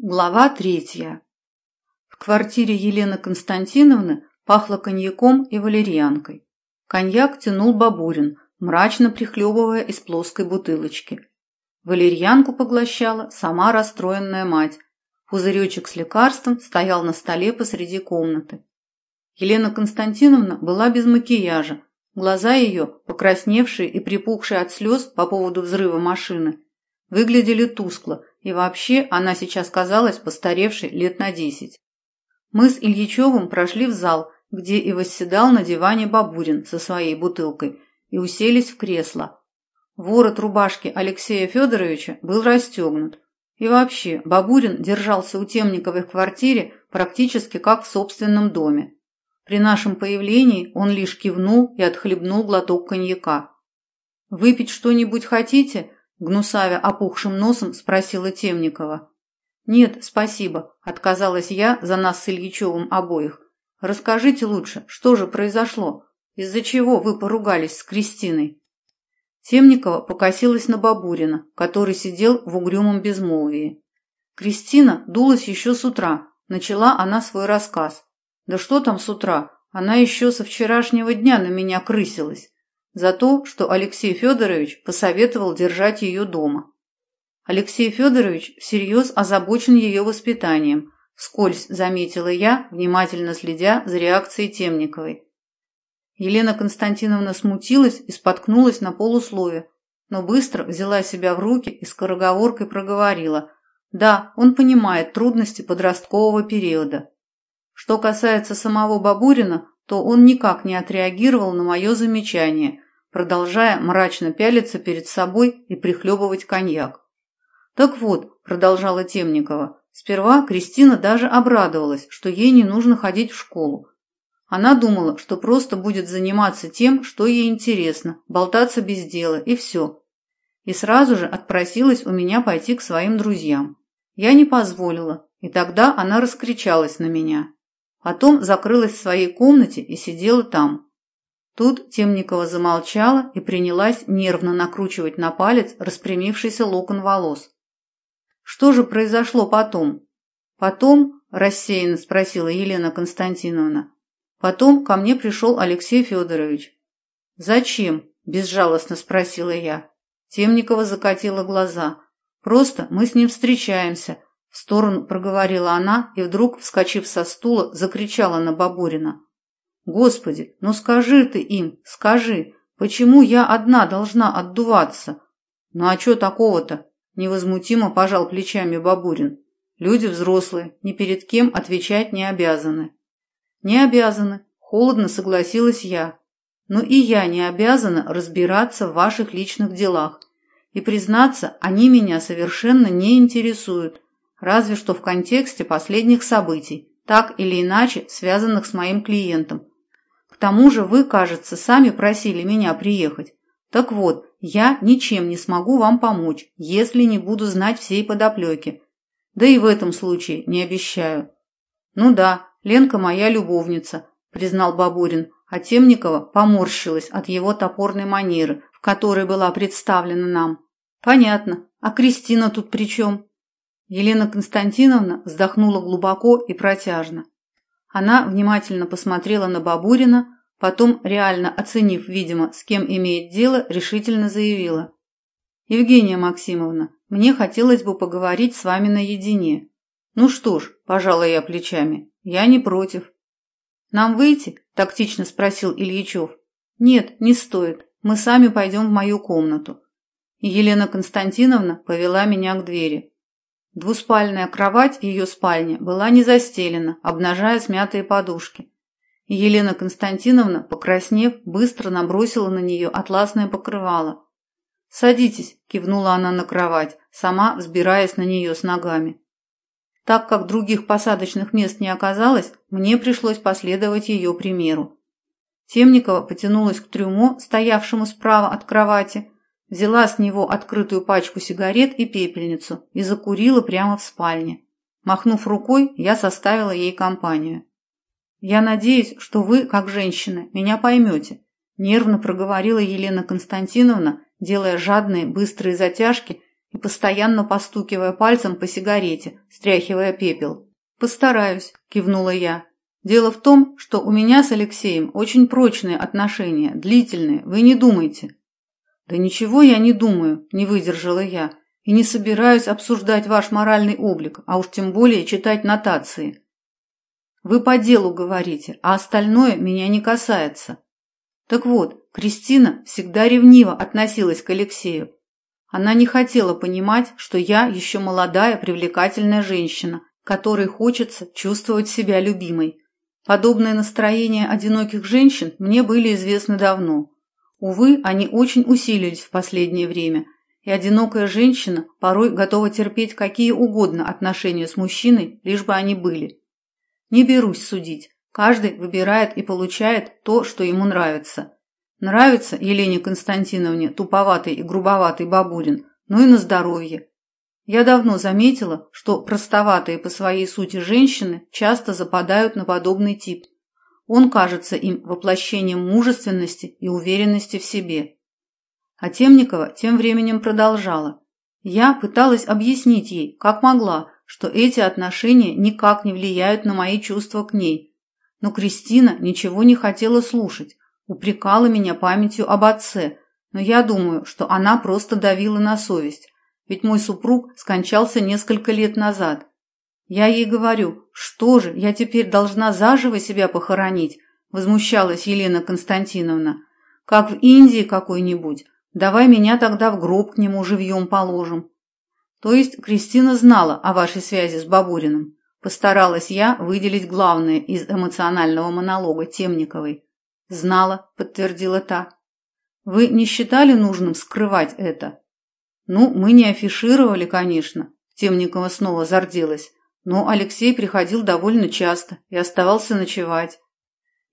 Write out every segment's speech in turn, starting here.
Глава третья. В квартире Елены Константиновны пахло коньяком и валерьянкой. Коньяк тянул Бабурин, мрачно прихлебывая из плоской бутылочки. Валерьянку поглощала сама расстроенная мать. Пузыречек с лекарством стоял на столе посреди комнаты. Елена Константиновна была без макияжа. Глаза ее, покрасневшие и припухшие от слез по поводу взрыва машины, выглядели тускло, и вообще она сейчас казалась постаревшей лет на десять. Мы с Ильичевым прошли в зал, где и восседал на диване Бабурин со своей бутылкой, и уселись в кресло. Ворот рубашки Алексея Федоровича был расстегнут. И вообще, Бабурин держался у Темниковой в квартире практически как в собственном доме. При нашем появлении он лишь кивнул и отхлебнул глоток коньяка. «Выпить что-нибудь хотите?» Гнусавя опухшим носом спросила Темникова. «Нет, спасибо», – отказалась я за нас с Ильичевым обоих. «Расскажите лучше, что же произошло? Из-за чего вы поругались с Кристиной?» Темникова покосилась на Бабурина, который сидел в угрюмом безмолвии. Кристина дулась еще с утра, начала она свой рассказ. «Да что там с утра? Она еще со вчерашнего дня на меня крысилась за то, что Алексей Федорович посоветовал держать ее дома. Алексей Федорович всерьез озабочен ее воспитанием, вскользь заметила я, внимательно следя за реакцией Темниковой. Елена Константиновна смутилась и споткнулась на полуслове, но быстро взяла себя в руки и скороговоркой проговорила. Да, он понимает трудности подросткового периода. Что касается самого Бабурина, то он никак не отреагировал на мое замечание, продолжая мрачно пялиться перед собой и прихлебывать коньяк. «Так вот», – продолжала Темникова, – сперва Кристина даже обрадовалась, что ей не нужно ходить в школу. Она думала, что просто будет заниматься тем, что ей интересно, болтаться без дела, и все. И сразу же отпросилась у меня пойти к своим друзьям. Я не позволила, и тогда она раскричалась на меня. Потом закрылась в своей комнате и сидела там. Тут Темникова замолчала и принялась нервно накручивать на палец распрямившийся локон волос. Что же произошло потом? Потом, рассеянно спросила Елена Константиновна. Потом ко мне пришел Алексей Федорович. Зачем? безжалостно спросила я. Темникова закатила глаза. Просто мы с ним встречаемся, в сторону проговорила она и вдруг, вскочив со стула, закричала на Бабурина. «Господи, ну скажи ты им, скажи, почему я одна должна отдуваться?» «Ну а что такого-то?» – невозмутимо пожал плечами Бабурин. «Люди взрослые, ни перед кем отвечать не обязаны». «Не обязаны», – холодно согласилась я. «Но и я не обязана разбираться в ваших личных делах. И, признаться, они меня совершенно не интересуют разве что в контексте последних событий, так или иначе связанных с моим клиентом. Тому же вы, кажется, сами просили меня приехать. Так вот, я ничем не смогу вам помочь, если не буду знать всей подоплеки. Да и в этом случае не обещаю. Ну да, Ленка моя любовница, признал Бабурин, а Темникова поморщилась от его топорной манеры, в которой была представлена нам. Понятно. А Кристина тут при чем? Елена Константиновна вздохнула глубоко и протяжно. Она внимательно посмотрела на Бабурина, потом, реально оценив, видимо, с кем имеет дело, решительно заявила. «Евгения Максимовна, мне хотелось бы поговорить с вами наедине». «Ну что ж», – пожала я плечами, – «я не против». «Нам выйти?» – тактично спросил Ильичев. «Нет, не стоит. Мы сами пойдем в мою комнату». Елена Константиновна повела меня к двери. Двуспальная кровать в ее спальне была не застелена, обнажая смятые подушки. Елена Константиновна, покраснев, быстро набросила на нее атласное покрывало. «Садитесь», – кивнула она на кровать, сама взбираясь на нее с ногами. Так как других посадочных мест не оказалось, мне пришлось последовать ее примеру. Темникова потянулась к трюмо, стоявшему справа от кровати, Взяла с него открытую пачку сигарет и пепельницу и закурила прямо в спальне. Махнув рукой, я составила ей компанию. «Я надеюсь, что вы, как женщина, меня поймете», нервно проговорила Елена Константиновна, делая жадные, быстрые затяжки и постоянно постукивая пальцем по сигарете, стряхивая пепел. «Постараюсь», – кивнула я. «Дело в том, что у меня с Алексеем очень прочные отношения, длительные, вы не думайте». «Да ничего я не думаю», – не выдержала я, «и не собираюсь обсуждать ваш моральный облик, а уж тем более читать нотации. Вы по делу говорите, а остальное меня не касается». Так вот, Кристина всегда ревниво относилась к Алексею. Она не хотела понимать, что я еще молодая, привлекательная женщина, которой хочется чувствовать себя любимой. Подобные настроения одиноких женщин мне были известны давно. Увы, они очень усилились в последнее время, и одинокая женщина порой готова терпеть какие угодно отношения с мужчиной, лишь бы они были. Не берусь судить, каждый выбирает и получает то, что ему нравится. Нравится Елене Константиновне туповатый и грубоватый бабурин, ну и на здоровье. Я давно заметила, что простоватые по своей сути женщины часто западают на подобный тип – он кажется им воплощением мужественности и уверенности в себе. А Темникова тем временем продолжала. Я пыталась объяснить ей, как могла, что эти отношения никак не влияют на мои чувства к ней. Но Кристина ничего не хотела слушать, упрекала меня памятью об отце, но я думаю, что она просто давила на совесть, ведь мой супруг скончался несколько лет назад, я ей говорю, что же, я теперь должна заживо себя похоронить, возмущалась Елена Константиновна. Как в Индии какой-нибудь. Давай меня тогда в гроб к нему живьем положим. То есть Кристина знала о вашей связи с Бабуриным. Постаралась я выделить главное из эмоционального монолога Темниковой. Знала, подтвердила та. Вы не считали нужным скрывать это? Ну, мы не афишировали, конечно. Темникова снова зарделась. Но Алексей приходил довольно часто и оставался ночевать.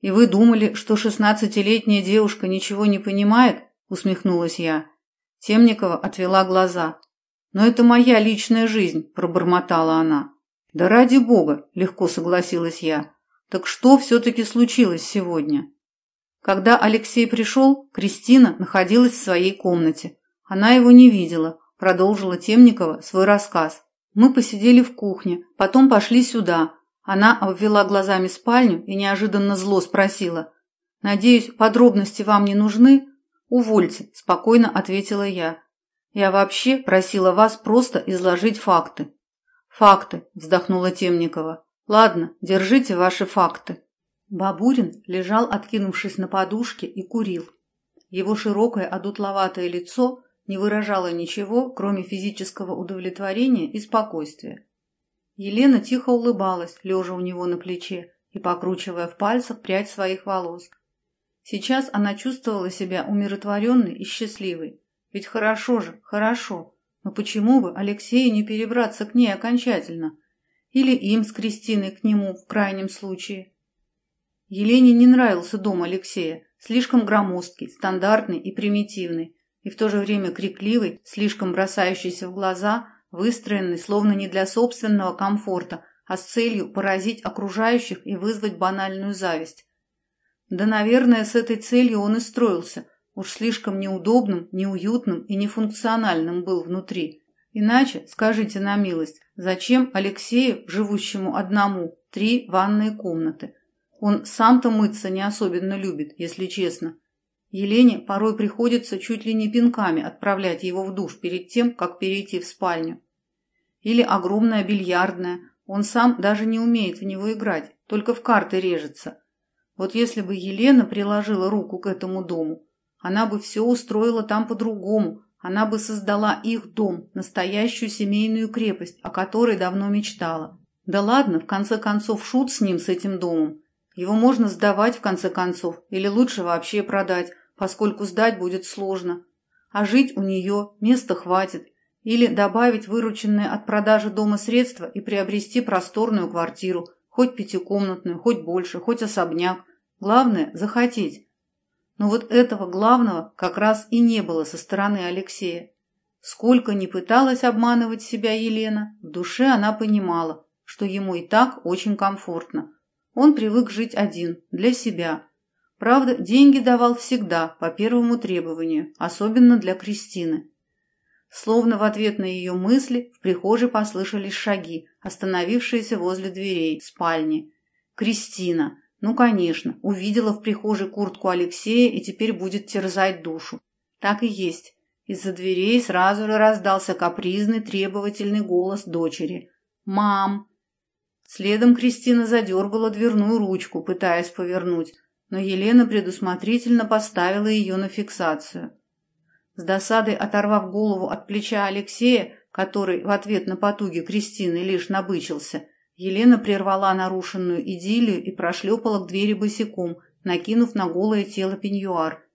«И вы думали, что шестнадцатилетняя девушка ничего не понимает?» – усмехнулась я. Темникова отвела глаза. «Но это моя личная жизнь», – пробормотала она. «Да ради бога», – легко согласилась я. «Так что все-таки случилось сегодня?» Когда Алексей пришел, Кристина находилась в своей комнате. Она его не видела, продолжила Темникова свой рассказ. Мы посидели в кухне, потом пошли сюда. Она обвела глазами спальню и неожиданно зло спросила. «Надеюсь, подробности вам не нужны?» «Увольте», – спокойно ответила я. «Я вообще просила вас просто изложить факты». «Факты», – вздохнула Темникова. «Ладно, держите ваши факты». Бабурин лежал, откинувшись на подушке, и курил. Его широкое одутловатое лицо не выражала ничего, кроме физического удовлетворения и спокойствия. Елена тихо улыбалась, лежа у него на плече и покручивая в пальцах прядь своих волос. Сейчас она чувствовала себя умиротворенной и счастливой. Ведь хорошо же, хорошо. Но почему бы Алексею не перебраться к ней окончательно? Или им с Кристиной к нему в крайнем случае? Елене не нравился дом Алексея, слишком громоздкий, стандартный и примитивный, и в то же время крикливый, слишком бросающийся в глаза, выстроенный словно не для собственного комфорта, а с целью поразить окружающих и вызвать банальную зависть. Да, наверное, с этой целью он и строился. Уж слишком неудобным, неуютным и нефункциональным был внутри. Иначе, скажите на милость, зачем Алексею, живущему одному, три ванные комнаты? Он сам-то мыться не особенно любит, если честно. Елене порой приходится чуть ли не пинками отправлять его в душ перед тем, как перейти в спальню. Или огромная бильярдная, он сам даже не умеет в него играть, только в карты режется. Вот если бы Елена приложила руку к этому дому, она бы все устроила там по-другому, она бы создала их дом, настоящую семейную крепость, о которой давно мечтала. Да ладно, в конце концов, шут с ним, с этим домом. Его можно сдавать, в конце концов, или лучше вообще продать, поскольку сдать будет сложно. А жить у нее места хватит. Или добавить вырученные от продажи дома средства и приобрести просторную квартиру, хоть пятикомнатную, хоть больше, хоть особняк. Главное – захотеть. Но вот этого главного как раз и не было со стороны Алексея. Сколько ни пыталась обманывать себя Елена, в душе она понимала, что ему и так очень комфортно. Он привык жить один, для себя, Правда, деньги давал всегда, по первому требованию, особенно для Кристины. Словно в ответ на ее мысли в прихожей послышались шаги, остановившиеся возле дверей спальни. Кристина, ну, конечно, увидела в прихожей куртку Алексея и теперь будет терзать душу. Так и есть. Из-за дверей сразу же раздался капризный, требовательный голос дочери. «Мам!» Следом Кристина задергала дверную ручку, пытаясь повернуть, но Елена предусмотрительно поставила ее на фиксацию. С досадой оторвав голову от плеча Алексея, который в ответ на потуги Кристины лишь набычился, Елена прервала нарушенную идиллию и прошлепала к двери босиком, накинув на голое тело пеньюар.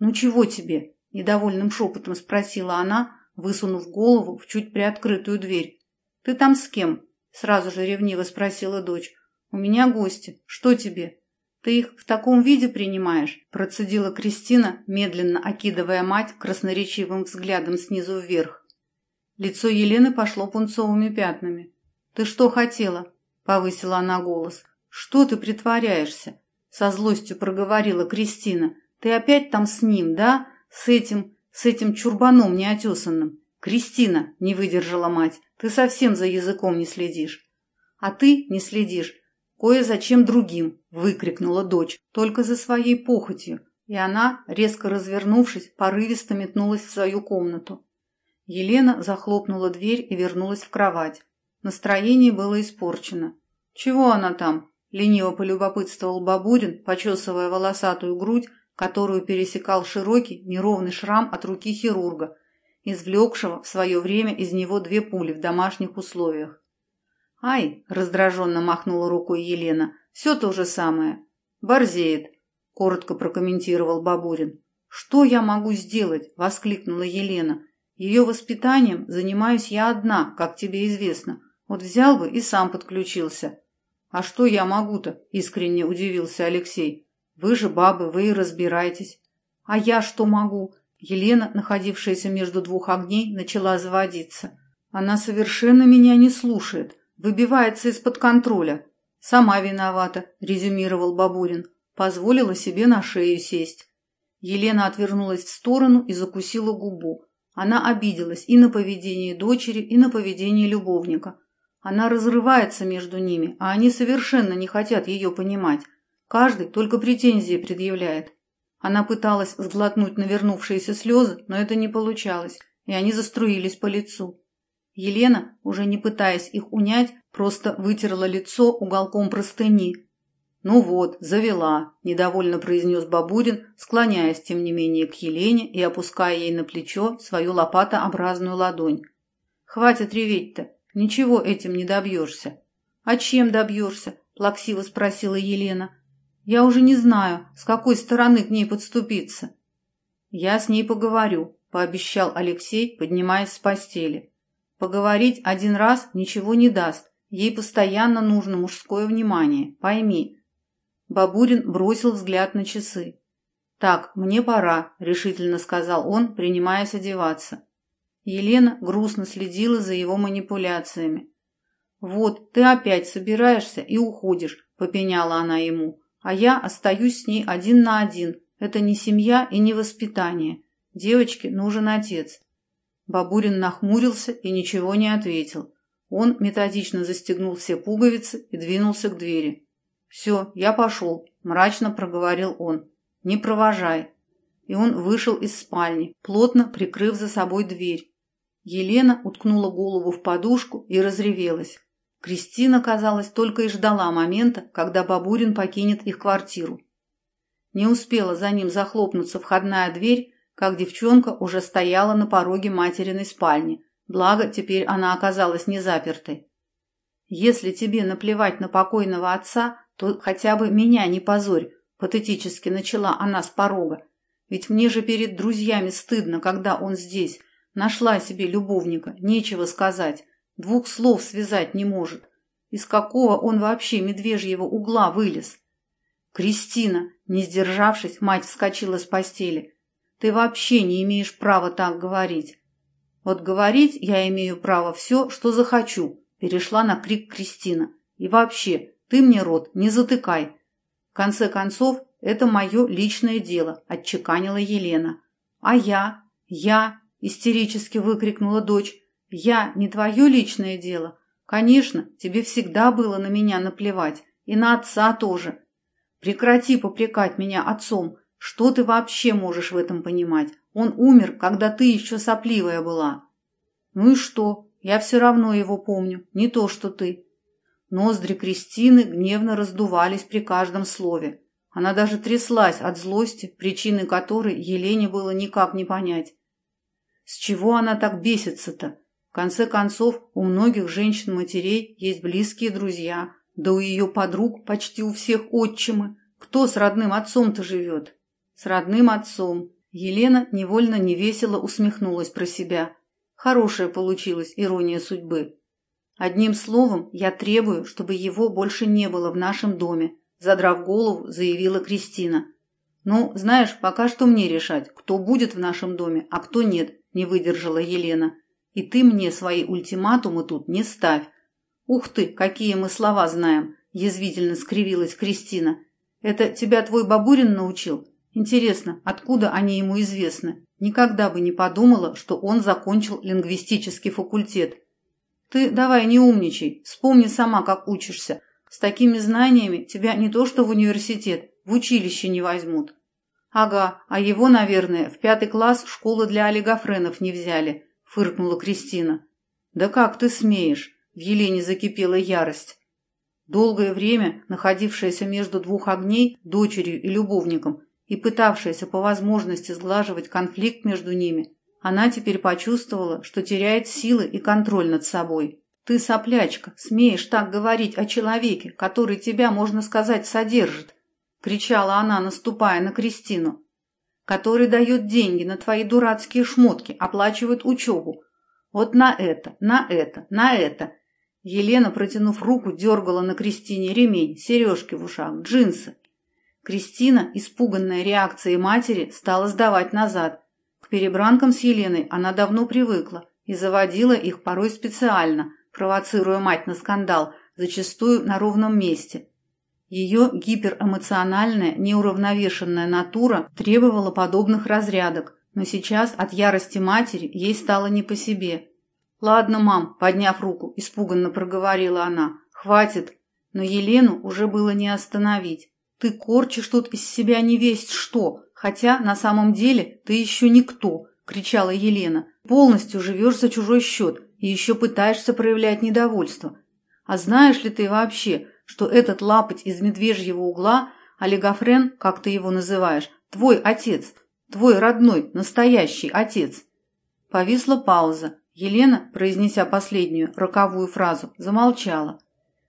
«Ну чего тебе?» – недовольным шепотом спросила она, высунув голову в чуть приоткрытую дверь. «Ты там с кем?» – сразу же ревниво спросила дочь. «У меня гости. Что тебе?» «Ты их в таком виде принимаешь?» – процедила Кристина, медленно окидывая мать красноречивым взглядом снизу вверх. Лицо Елены пошло пунцовыми пятнами. «Ты что хотела?» – повысила она голос. «Что ты притворяешься?» – со злостью проговорила Кристина. «Ты опять там с ним, да? С этим, с этим чурбаном неотесанным?» «Кристина!» – не выдержала мать. «Ты совсем за языком не следишь». «А ты не следишь кое-зачем другим!» – выкрикнула дочь, только за своей похотью, и она, резко развернувшись, порывисто метнулась в свою комнату. Елена захлопнула дверь и вернулась в кровать. Настроение было испорчено. «Чего она там?» – лениво полюбопытствовал Бабурин, почесывая волосатую грудь, которую пересекал широкий, неровный шрам от руки хирурга, извлекшего в свое время из него две пули в домашних условиях. «Ай!» – раздраженно махнула рукой Елена. «Все то же самое. Борзеет», – коротко прокомментировал Бабурин. «Что я могу сделать?» – воскликнула Елена. «Ее воспитанием занимаюсь я одна, как тебе известно. Вот взял бы и сам подключился». «А что я могу-то?» – искренне удивился Алексей. «Вы же бабы, вы и разбирайтесь». «А я что могу?» Елена, находившаяся между двух огней, начала заводиться. «Она совершенно меня не слушает» выбивается из-под контроля. Сама виновата, резюмировал Бабурин. Позволила себе на шею сесть. Елена отвернулась в сторону и закусила губу. Она обиделась и на поведение дочери, и на поведение любовника. Она разрывается между ними, а они совершенно не хотят ее понимать. Каждый только претензии предъявляет. Она пыталась сглотнуть навернувшиеся слезы, но это не получалось, и они заструились по лицу. Елена, уже не пытаясь их унять, просто вытерла лицо уголком простыни. «Ну вот, завела», – недовольно произнес Бабурин, склоняясь, тем не менее, к Елене и опуская ей на плечо свою лопатообразную ладонь. «Хватит реветь-то, ничего этим не добьешься». «А чем добьешься?» – плаксиво спросила Елена. «Я уже не знаю, с какой стороны к ней подступиться». «Я с ней поговорю», – пообещал Алексей, поднимаясь с постели. Поговорить один раз ничего не даст. Ей постоянно нужно мужское внимание. Пойми. Бабурин бросил взгляд на часы. «Так, мне пора», — решительно сказал он, принимаясь одеваться. Елена грустно следила за его манипуляциями. «Вот, ты опять собираешься и уходишь», — попеняла она ему. «А я остаюсь с ней один на один. Это не семья и не воспитание. Девочке нужен отец. Бабурин нахмурился и ничего не ответил. Он методично застегнул все пуговицы и двинулся к двери. «Все, я пошел», – мрачно проговорил он. «Не провожай». И он вышел из спальни, плотно прикрыв за собой дверь. Елена уткнула голову в подушку и разревелась. Кристина, казалось, только и ждала момента, когда Бабурин покинет их квартиру. Не успела за ним захлопнуться входная дверь, как девчонка уже стояла на пороге материной спальни, благо теперь она оказалась не запертой. «Если тебе наплевать на покойного отца, то хотя бы меня не позорь», – патетически начала она с порога. «Ведь мне же перед друзьями стыдно, когда он здесь. Нашла себе любовника, нечего сказать, двух слов связать не может. Из какого он вообще медвежьего угла вылез?» «Кристина!» – не сдержавшись, мать вскочила с постели. Ты вообще не имеешь права так говорить. Вот говорить я имею право все, что захочу, перешла на крик Кристина. И вообще, ты мне рот не затыкай. В конце концов, это мое личное дело, отчеканила Елена. А я? Я? истерически выкрикнула дочь. «Я не твое личное дело. Конечно, тебе всегда было на меня наплевать, и на отца тоже. Прекрати попрекать меня отцом. Что ты вообще можешь в этом понимать? Он умер, когда ты еще сопливая была». «Ну и что? Я все равно его помню, не то что ты». Ноздри Кристины гневно раздувались при каждом слове. Она даже тряслась от злости, причины которой Елене было никак не понять. С чего она так бесится-то? В конце концов, у многих женщин-матерей есть близкие друзья, да у ее подруг почти у всех отчимы. Кто с родным отцом-то живет? С родным отцом. Елена невольно невесело усмехнулась про себя. Хорошая получилась ирония судьбы. Одним словом, я требую, чтобы его больше не было в нашем доме, задрав голову, заявила Кристина. Ну, знаешь, пока что мне решать, кто будет в нашем доме, а кто нет, не выдержала Елена. И ты мне свои ультиматумы тут не ставь. Ух ты, какие мы слова знаем, язвительно скривилась Кристина. Это тебя твой бабурин научил? Интересно, откуда они ему известны? Никогда бы не подумала, что он закончил лингвистический факультет. Ты давай не умничай, вспомни сама, как учишься. С такими знаниями тебя не то что в университет, в училище не возьмут. Ага, а его, наверное, в пятый класс школы для олигофренов не взяли, фыркнула Кристина. Да как ты смеешь? В Елене закипела ярость. Долгое время, находившаяся между двух огней, дочерью и любовником, и пытавшаяся по возможности сглаживать конфликт между ними, она теперь почувствовала, что теряет силы и контроль над собой. «Ты, соплячка, смеешь так говорить о человеке, который тебя, можно сказать, содержит!» — кричала она, наступая на Кристину. «Который дает деньги на твои дурацкие шмотки, оплачивает учебу. Вот на это, на это, на это!» Елена, протянув руку, дергала на Кристине ремень, сережки в ушах, джинсы. Кристина, испуганная реакцией матери, стала сдавать назад. К перебранкам с Еленой она давно привыкла и заводила их порой специально, провоцируя мать на скандал, зачастую на ровном месте. Ее гиперэмоциональная, неуравновешенная натура требовала подобных разрядок, но сейчас от ярости матери ей стало не по себе. «Ладно, мам», — подняв руку, испуганно проговорила она, — «хватит». Но Елену уже было не остановить. «Ты корчишь тут из себя не весть что, хотя на самом деле ты еще никто», — кричала Елена. «Полностью живешь за чужой счет и еще пытаешься проявлять недовольство. А знаешь ли ты вообще, что этот лапоть из медвежьего угла, олигофрен, как ты его называешь, твой отец, твой родной, настоящий отец?» Повисла пауза. Елена, произнеся последнюю роковую фразу, замолчала.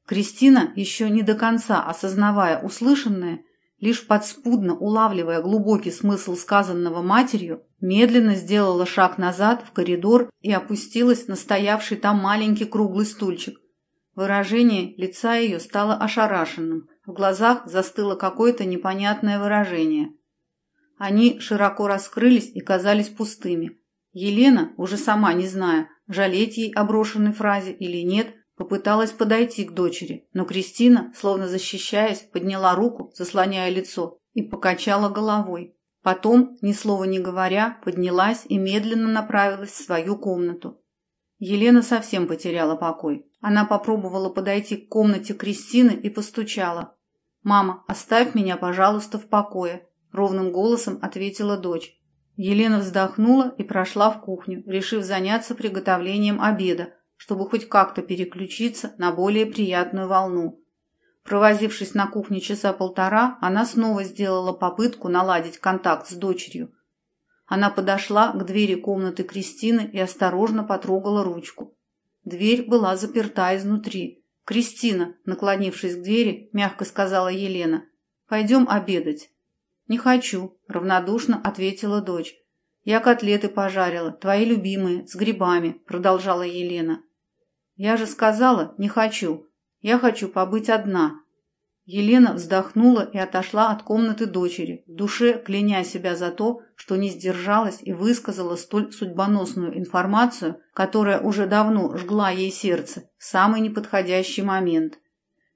Кристина, еще не до конца осознавая услышанное, лишь подспудно улавливая глубокий смысл сказанного матерью, медленно сделала шаг назад в коридор и опустилась на стоявший там маленький круглый стульчик. Выражение лица ее стало ошарашенным, в глазах застыло какое-то непонятное выражение. Они широко раскрылись и казались пустыми. Елена, уже сама не зная, жалеть ей о брошенной фразе или нет, попыталась подойти к дочери, но Кристина, словно защищаясь, подняла руку, заслоняя лицо, и покачала головой. Потом, ни слова не говоря, поднялась и медленно направилась в свою комнату. Елена совсем потеряла покой. Она попробовала подойти к комнате Кристины и постучала. «Мама, оставь меня, пожалуйста, в покое», — ровным голосом ответила дочь. Елена вздохнула и прошла в кухню, решив заняться приготовлением обеда, чтобы хоть как-то переключиться на более приятную волну. Провозившись на кухне часа полтора, она снова сделала попытку наладить контакт с дочерью. Она подошла к двери комнаты Кристины и осторожно потрогала ручку. Дверь была заперта изнутри. «Кристина», наклонившись к двери, мягко сказала Елена, «пойдем обедать». «Не хочу», — равнодушно ответила дочь. «Я котлеты пожарила, твои любимые, с грибами», — продолжала Елена. «Я же сказала, не хочу. Я хочу побыть одна». Елена вздохнула и отошла от комнаты дочери, в душе кляня себя за то, что не сдержалась и высказала столь судьбоносную информацию, которая уже давно жгла ей сердце в самый неподходящий момент.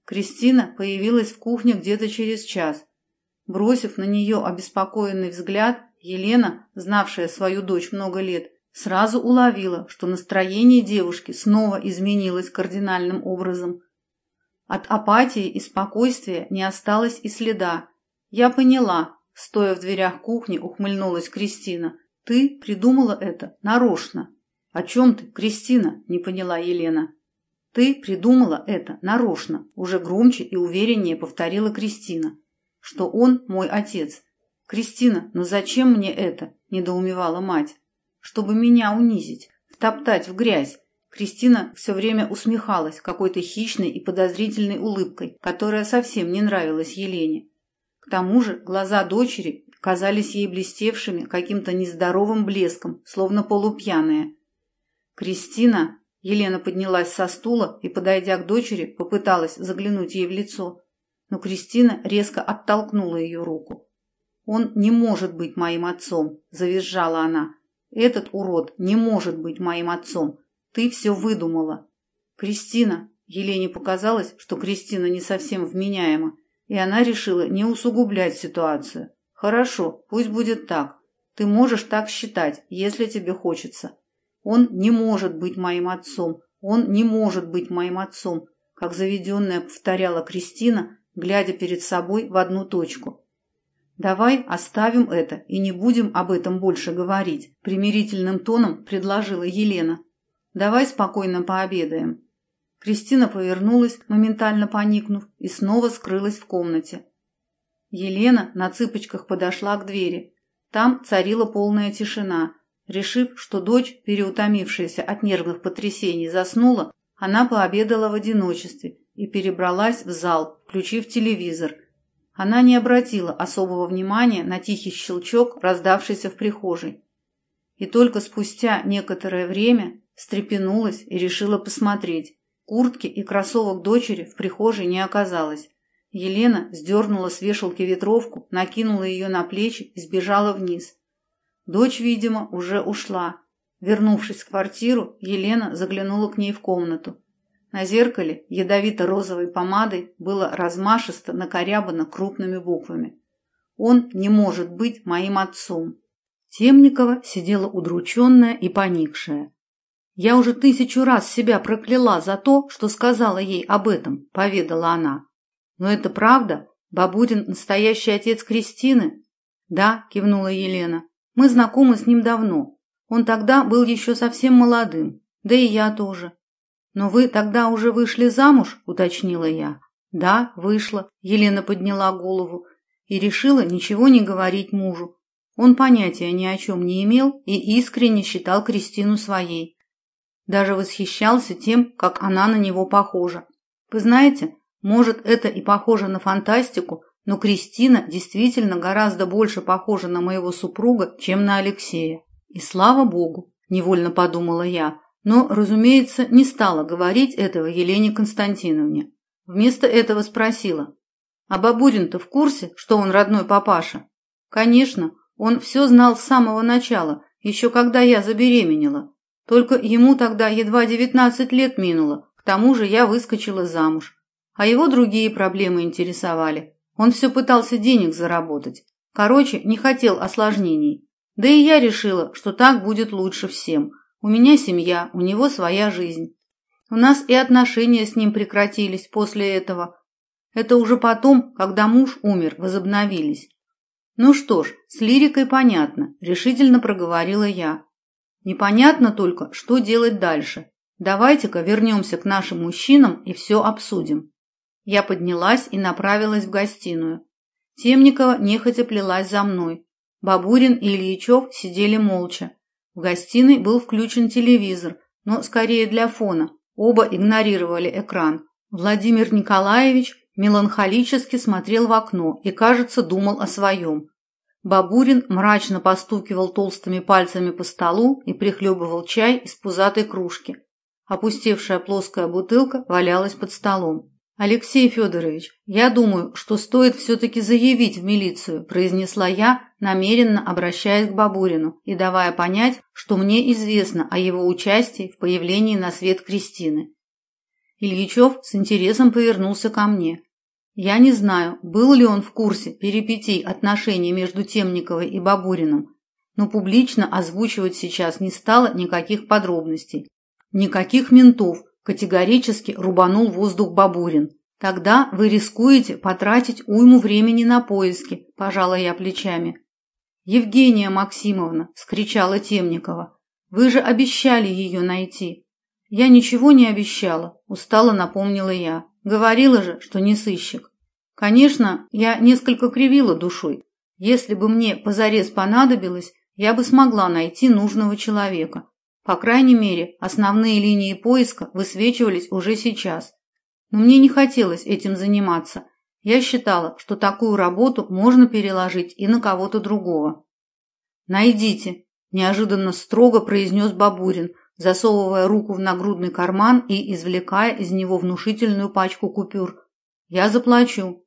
Кристина появилась в кухне где-то через час. Бросив на нее обеспокоенный взгляд, Елена, знавшая свою дочь много лет, Сразу уловила, что настроение девушки снова изменилось кардинальным образом. От апатии и спокойствия не осталось и следа. Я поняла, стоя в дверях кухни, ухмыльнулась Кристина. Ты придумала это нарочно. О чем ты, Кристина? Не поняла Елена. Ты придумала это нарочно, уже громче и увереннее повторила Кристина, что он мой отец. Кристина, ну зачем мне это? недоумевала мать. Чтобы меня унизить, втоптать в грязь. Кристина все время усмехалась какой-то хищной и подозрительной улыбкой, которая совсем не нравилась Елене. К тому же глаза дочери казались ей блестевшими каким-то нездоровым блеском, словно полупьяные. Кристина, Елена поднялась со стула и, подойдя к дочери, попыталась заглянуть ей в лицо, но Кристина резко оттолкнула ее руку. Он не может быть моим отцом, завизжала она. Этот урод не может быть моим отцом. Ты все выдумала. Кристина, Елене показалось, что Кристина не совсем вменяема, и она решила не усугублять ситуацию. Хорошо, пусть будет так. Ты можешь так считать, если тебе хочется. Он не может быть моим отцом. Он не может быть моим отцом, как заведенная повторяла Кристина, глядя перед собой в одну точку. Давай оставим это и не будем об этом больше говорить, примирительным тоном предложила Елена. Давай спокойно пообедаем. Кристина повернулась, моментально поникнув, и снова скрылась в комнате. Елена на цыпочках подошла к двери. Там царила полная тишина. Решив, что дочь, переутомившаяся от нервных потрясений, заснула, она пообедала в одиночестве и перебралась в зал, включив телевизор – она не обратила особого внимания на тихий щелчок, раздавшийся в прихожей. И только спустя некоторое время встрепенулась и решила посмотреть. Куртки и кроссовок дочери в прихожей не оказалось. Елена сдернула с вешалки ветровку, накинула ее на плечи и сбежала вниз. Дочь, видимо, уже ушла. Вернувшись в квартиру, Елена заглянула к ней в комнату. На зеркале ядовито-розовой помадой было размашисто накорябано крупными буквами. «Он не может быть моим отцом». Темникова сидела удрученная и поникшая. «Я уже тысячу раз себя прокляла за то, что сказала ей об этом», — поведала она. «Но это правда? Бабурин — настоящий отец Кристины?» «Да», — кивнула Елена. «Мы знакомы с ним давно. Он тогда был еще совсем молодым. Да и я тоже. «Но вы тогда уже вышли замуж?» – уточнила я. «Да, вышла», – Елена подняла голову и решила ничего не говорить мужу. Он понятия ни о чем не имел и искренне считал Кристину своей. Даже восхищался тем, как она на него похожа. Вы знаете, может, это и похоже на фантастику, но Кристина действительно гораздо больше похожа на моего супруга, чем на Алексея. И слава богу, невольно подумала я, но, разумеется, не стала говорить этого Елене Константиновне. Вместо этого спросила: "А Бабурин-то в курсе, что он родной папаша?" "Конечно, он все знал с самого начала, еще когда я забеременела. Только ему тогда едва девятнадцать лет минуло. К тому же я выскочила замуж. А его другие проблемы интересовали. Он все пытался денег заработать. Короче, не хотел осложнений. Да и я решила, что так будет лучше всем. У меня семья, у него своя жизнь. У нас и отношения с ним прекратились после этого. Это уже потом, когда муж умер, возобновились. Ну что ж, с лирикой понятно, решительно проговорила я. Непонятно только, что делать дальше. Давайте-ка вернемся к нашим мужчинам и все обсудим. Я поднялась и направилась в гостиную. Темникова нехотя плелась за мной. Бабурин и Ильичев сидели молча. В гостиной был включен телевизор, но скорее для фона. Оба игнорировали экран. Владимир Николаевич меланхолически смотрел в окно и, кажется, думал о своем. Бабурин мрачно постукивал толстыми пальцами по столу и прихлебывал чай из пузатой кружки. Опустевшая плоская бутылка валялась под столом. Алексей Федорович, я думаю, что стоит все-таки заявить в милицию, произнесла я, намеренно обращаясь к Бабурину и давая понять, что мне известно о его участии в появлении на свет Кристины. Ильичев с интересом повернулся ко мне. Я не знаю, был ли он в курсе перипетий отношений между Темниковой и Бабуриным, но публично озвучивать сейчас не стало никаких подробностей. Никаких ментов, категорически рубанул воздух Бабурин. Тогда вы рискуете потратить уйму времени на поиски, пожала я плечами. Евгения Максимовна, скричала Темникова. Вы же обещали ее найти. Я ничего не обещала, устало напомнила я. Говорила же, что не сыщик. Конечно, я несколько кривила душой. Если бы мне позарез понадобилось, я бы смогла найти нужного человека. По крайней мере, основные линии поиска высвечивались уже сейчас. Но мне не хотелось этим заниматься. Я считала, что такую работу можно переложить и на кого-то другого. «Найдите», – неожиданно строго произнес Бабурин, засовывая руку в нагрудный карман и извлекая из него внушительную пачку купюр. «Я заплачу.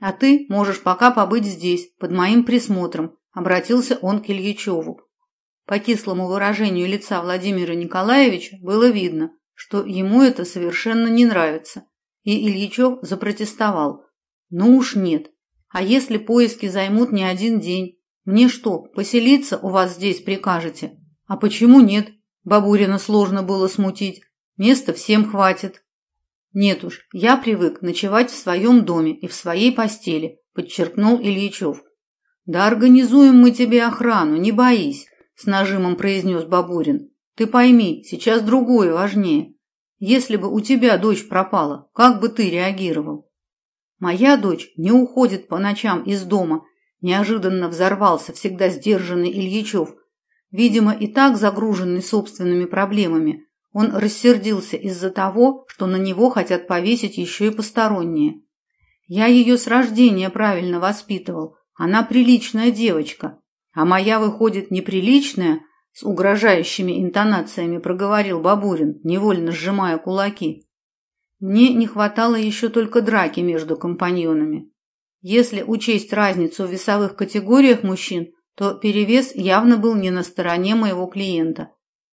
А ты можешь пока побыть здесь, под моим присмотром, обратился он к Ильичеву. По кислому выражению лица Владимира Николаевича было видно, что ему это совершенно не нравится, и Ильичев запротестовал. «Ну уж нет. А если поиски займут не один день? Мне что, поселиться у вас здесь прикажете? А почему нет?» Бабурина сложно было смутить. «Места всем хватит». «Нет уж, я привык ночевать в своем доме и в своей постели», подчеркнул Ильичев. Да организуем мы тебе охрану, не боись, с нажимом произнес Бабурин. Ты пойми, сейчас другое важнее. Если бы у тебя дочь пропала, как бы ты реагировал? Моя дочь не уходит по ночам из дома, неожиданно взорвался всегда сдержанный Ильичев. Видимо, и так загруженный собственными проблемами, он рассердился из-за того, что на него хотят повесить еще и посторонние. Я ее с рождения правильно воспитывал, она приличная девочка, а моя выходит неприличная, с угрожающими интонациями проговорил Бабурин, невольно сжимая кулаки. Мне не хватало еще только драки между компаньонами. Если учесть разницу в весовых категориях мужчин, то перевес явно был не на стороне моего клиента.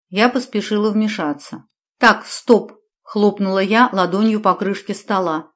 Я поспешила вмешаться. «Так, стоп!» – хлопнула я ладонью по крышке стола.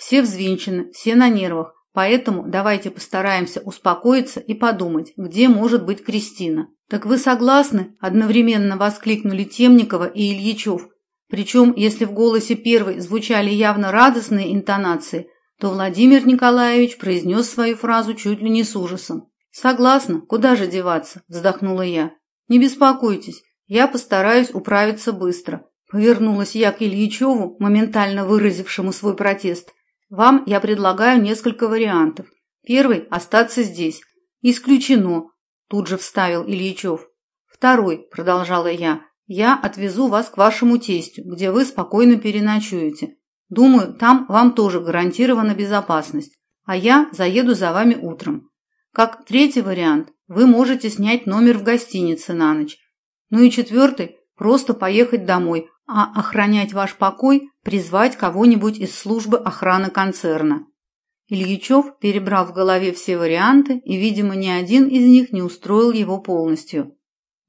Все взвинчены, все на нервах. Поэтому давайте постараемся успокоиться и подумать, где может быть Кристина. Так вы согласны? Одновременно воскликнули Темникова и Ильичев. Причем, если в голосе первой звучали явно радостные интонации, то Владимир Николаевич произнес свою фразу чуть ли не с ужасом. «Согласна, куда же деваться?» – вздохнула я. «Не беспокойтесь, я постараюсь управиться быстро». Повернулась я к Ильичеву, моментально выразившему свой протест. Вам я предлагаю несколько вариантов. Первый – остаться здесь. Исключено, тут же вставил Ильичев. Второй, продолжала я, я отвезу вас к вашему тестю, где вы спокойно переночуете. Думаю, там вам тоже гарантирована безопасность, а я заеду за вами утром. Как третий вариант, вы можете снять номер в гостинице на ночь. Ну и четвертый – просто поехать домой, а охранять ваш покой призвать кого-нибудь из службы охраны концерна. Ильичев перебрал в голове все варианты, и, видимо, ни один из них не устроил его полностью.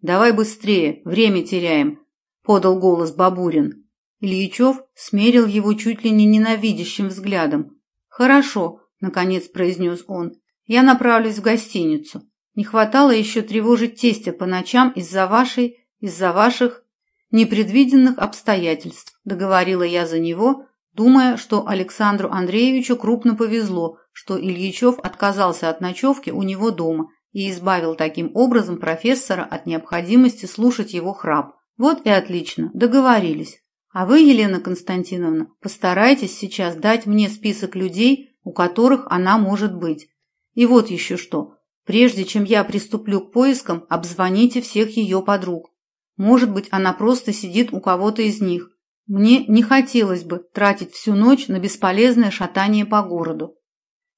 «Давай быстрее, время теряем», – подал голос Бабурин. Ильичев смерил его чуть ли не ненавидящим взглядом. «Хорошо», – наконец произнес он, – «я направлюсь в гостиницу. Не хватало еще тревожить тестя по ночам из-за вашей, из-за ваших непредвиденных обстоятельств, договорила я за него, думая, что Александру Андреевичу крупно повезло, что Ильичев отказался от ночевки у него дома и избавил таким образом профессора от необходимости слушать его храп. Вот и отлично, договорились. А вы, Елена Константиновна, постарайтесь сейчас дать мне список людей, у которых она может быть. И вот еще что. Прежде чем я приступлю к поискам, обзвоните всех ее подруг. Может быть, она просто сидит у кого-то из них. Мне не хотелось бы тратить всю ночь на бесполезное шатание по городу.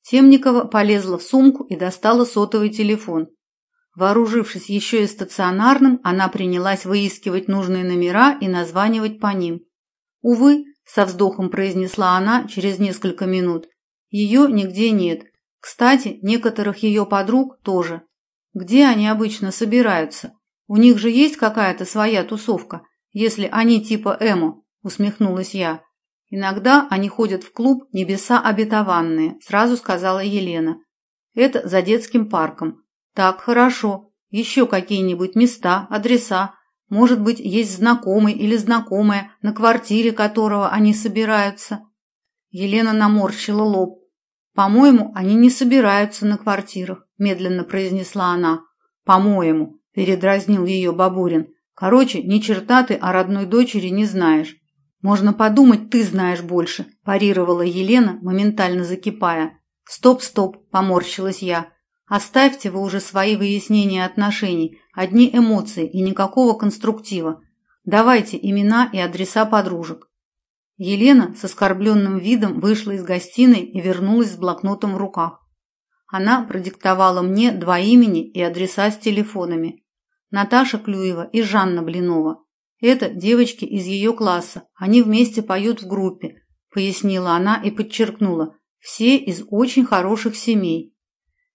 Темникова полезла в сумку и достала сотовый телефон. Вооружившись еще и стационарным, она принялась выискивать нужные номера и названивать по ним. «Увы», – со вздохом произнесла она через несколько минут, – «ее нигде нет. Кстати, некоторых ее подруг тоже. Где они обычно собираются? У них же есть какая-то своя тусовка, если они типа эмо, усмехнулась я. Иногда они ходят в клуб Небеса обетованные, сразу сказала Елена. Это за детским парком. Так, хорошо. Еще какие-нибудь места, адреса. Может быть, есть знакомый или знакомая, на квартире которого они собираются. Елена наморщила лоб. «По-моему, они не собираются на квартирах», – медленно произнесла она. «По-моему», – передразнил ее Бабурин. «Короче, ни черта ты о родной дочери не знаешь». «Можно подумать, ты знаешь больше», – парировала Елена, моментально закипая. «Стоп, стоп», – поморщилась я. «Оставьте вы уже свои выяснения отношений, одни эмоции и никакого конструктива. Давайте имена и адреса подружек». Елена с оскорбленным видом вышла из гостиной и вернулась с блокнотом в руках. Она продиктовала мне два имени и адреса с телефонами. Наташа Клюева и Жанна Блинова. Это девочки из ее класса. Они вместе поют в группе, пояснила она и подчеркнула. Все из очень хороших семей.